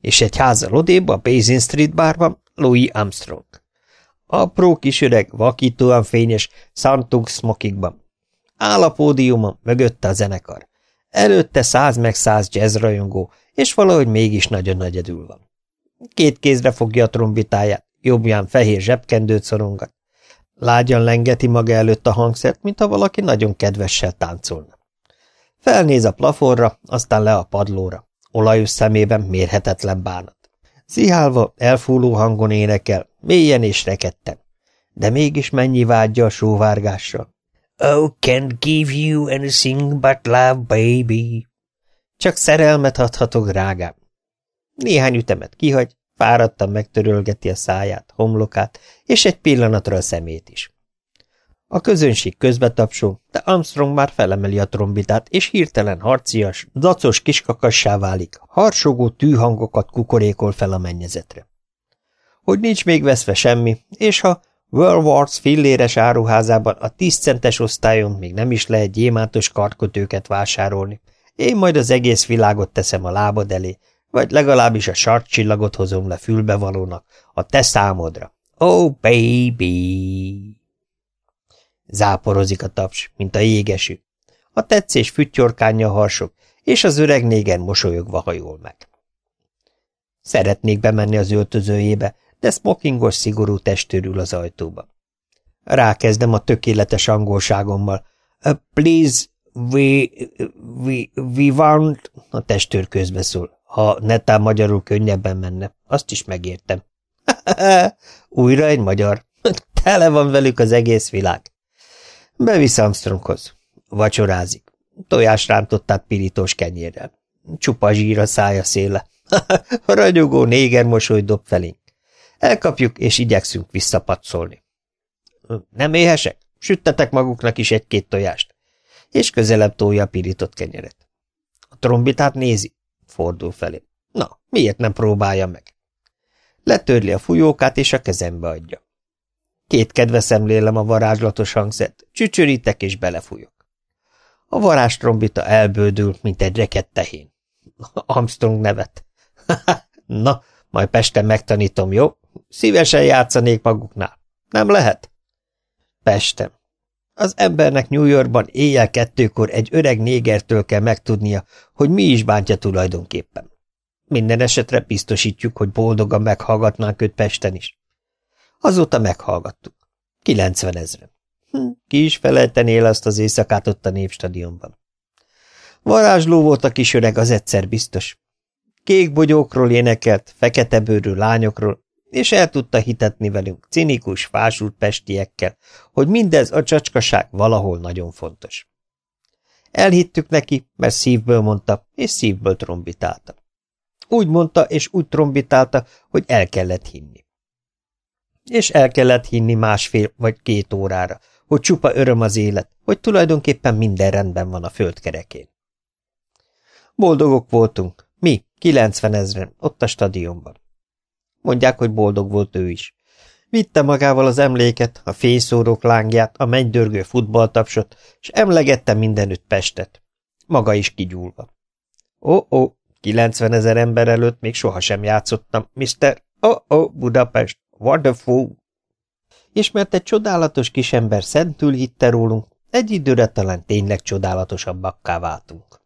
A: És egy házal odébb a Basin Street bárban Louis Armstrong. Apró kisüreg, vakítóan fényes, szantung smokikban. Áll a pódiumon, mögötte a zenekar. Előtte száz meg száz jazzrajongó, és valahogy mégis nagyon egyedül van. Két kézre fogja a trombitáját, jobbján fehér zsebkendőt szorongat. Lágyan lengeti maga előtt a hangszert, mintha valaki nagyon kedvessel táncolna. Felnéz a plafonra, aztán le a padlóra. Olajos szemében mérhetetlen bánat. Szihálva, elfúló hangon énekel, mélyen és rekedten. De mégis mennyi vágyja a sóvárgással. Oh, can't give you anything but love, baby. Csak szerelmet adhatok, drágám. Néhány ütemet kihagy, fáradtan megtörölgeti a száját, homlokát, és egy pillanatra a szemét is. A közönség közbetapsol, de Armstrong már felemeli a trombitát, és hirtelen harcias, dacos kiskakassá válik, harsogó tűhangokat kukorékol fel a mennyezetre. Hogy nincs még veszve semmi, és ha World Wars filléres áruházában a 10 centes osztályon még nem is lehet gyémántos kartkötőket vásárolni, én majd az egész világot teszem a lábad elé, vagy legalábbis a sarkcsillagot hozom le fülbevalónak, a te számodra. Oh, baby! Záporozik a taps, mint a jégesű. A tetszés füttyorkánja harsog, és az öreg négen mosolyogva hajol meg. Szeretnék bemenni az öltözőjébe, de smokingos szigorú testőrül az ajtóba. Rákezdem a tökéletes angolságommal. Uh, please, we, we, we want... A testőr közbeszól. Ha netán magyarul könnyebben menne, azt is megértem. Újra egy magyar. Tele van velük az egész világ. Bevisz Armstronghoz. Vacsorázik. Tojás rántottát pirítós kenyérrel. Csupa zsír a szája széle. Ragyogó néger mosoly dob felénk. Elkapjuk, és igyekszünk visszapatszolni. Nem éhesek? Süttetek maguknak is egy-két tojást. És közelebb tolja a pirított kenyeret. A trombitát nézi. Fordul felé. Na, miért nem próbálja meg? Letörli a fújókát, és a kezembe adja. Két kedve szemlélem a varázslatos hangszert, csücsörítek és belefújok. A varázs trombita elbődül, mint egy rekett tehén. Armstrong nevet. Na, majd Pesten megtanítom, jó? Szívesen játszanék maguknál. Nem lehet? Pestem. Az embernek New Yorkban éjjel kettőkor egy öreg négertől kell megtudnia, hogy mi is bántja tulajdonképpen. Minden esetre biztosítjuk, hogy boldogan meghallgatnánk őt Pesten is. Azóta meghallgattuk. 90 ezeren. Hm, ki is felejtené el azt az éjszakát ott a népstadionban. Varázsló volt a kis öreg, az egyszer biztos. Kék bogyókról énekelt, fekete bőrű lányokról, és el tudta hitetni velünk, cinikus, fásult pestiekkel, hogy mindez a csacskaság valahol nagyon fontos. Elhittük neki, mert szívből mondta, és szívből trombitálta. Úgy mondta, és úgy trombitálta, hogy el kellett hinni. És el kellett hinni másfél vagy két órára, hogy csupa öröm az élet, hogy tulajdonképpen minden rendben van a földkerekén. Boldogok voltunk, mi, kilencven ezren, ott a stadionban. Mondják, hogy boldog volt ő is. Vitte magával az emléket, a fényszórók lángját, a mennydörgő futballtapsot, és emlegette mindenütt Pestet. Maga is kigyúlva. Ó-ó, 90 ezer ember előtt még sohasem játszottam, Mr. Ó-ó, Budapest, wonderful! És mert egy csodálatos kisember szentül hitte rólunk, egy időre talán tényleg csodálatosabbakká váltunk.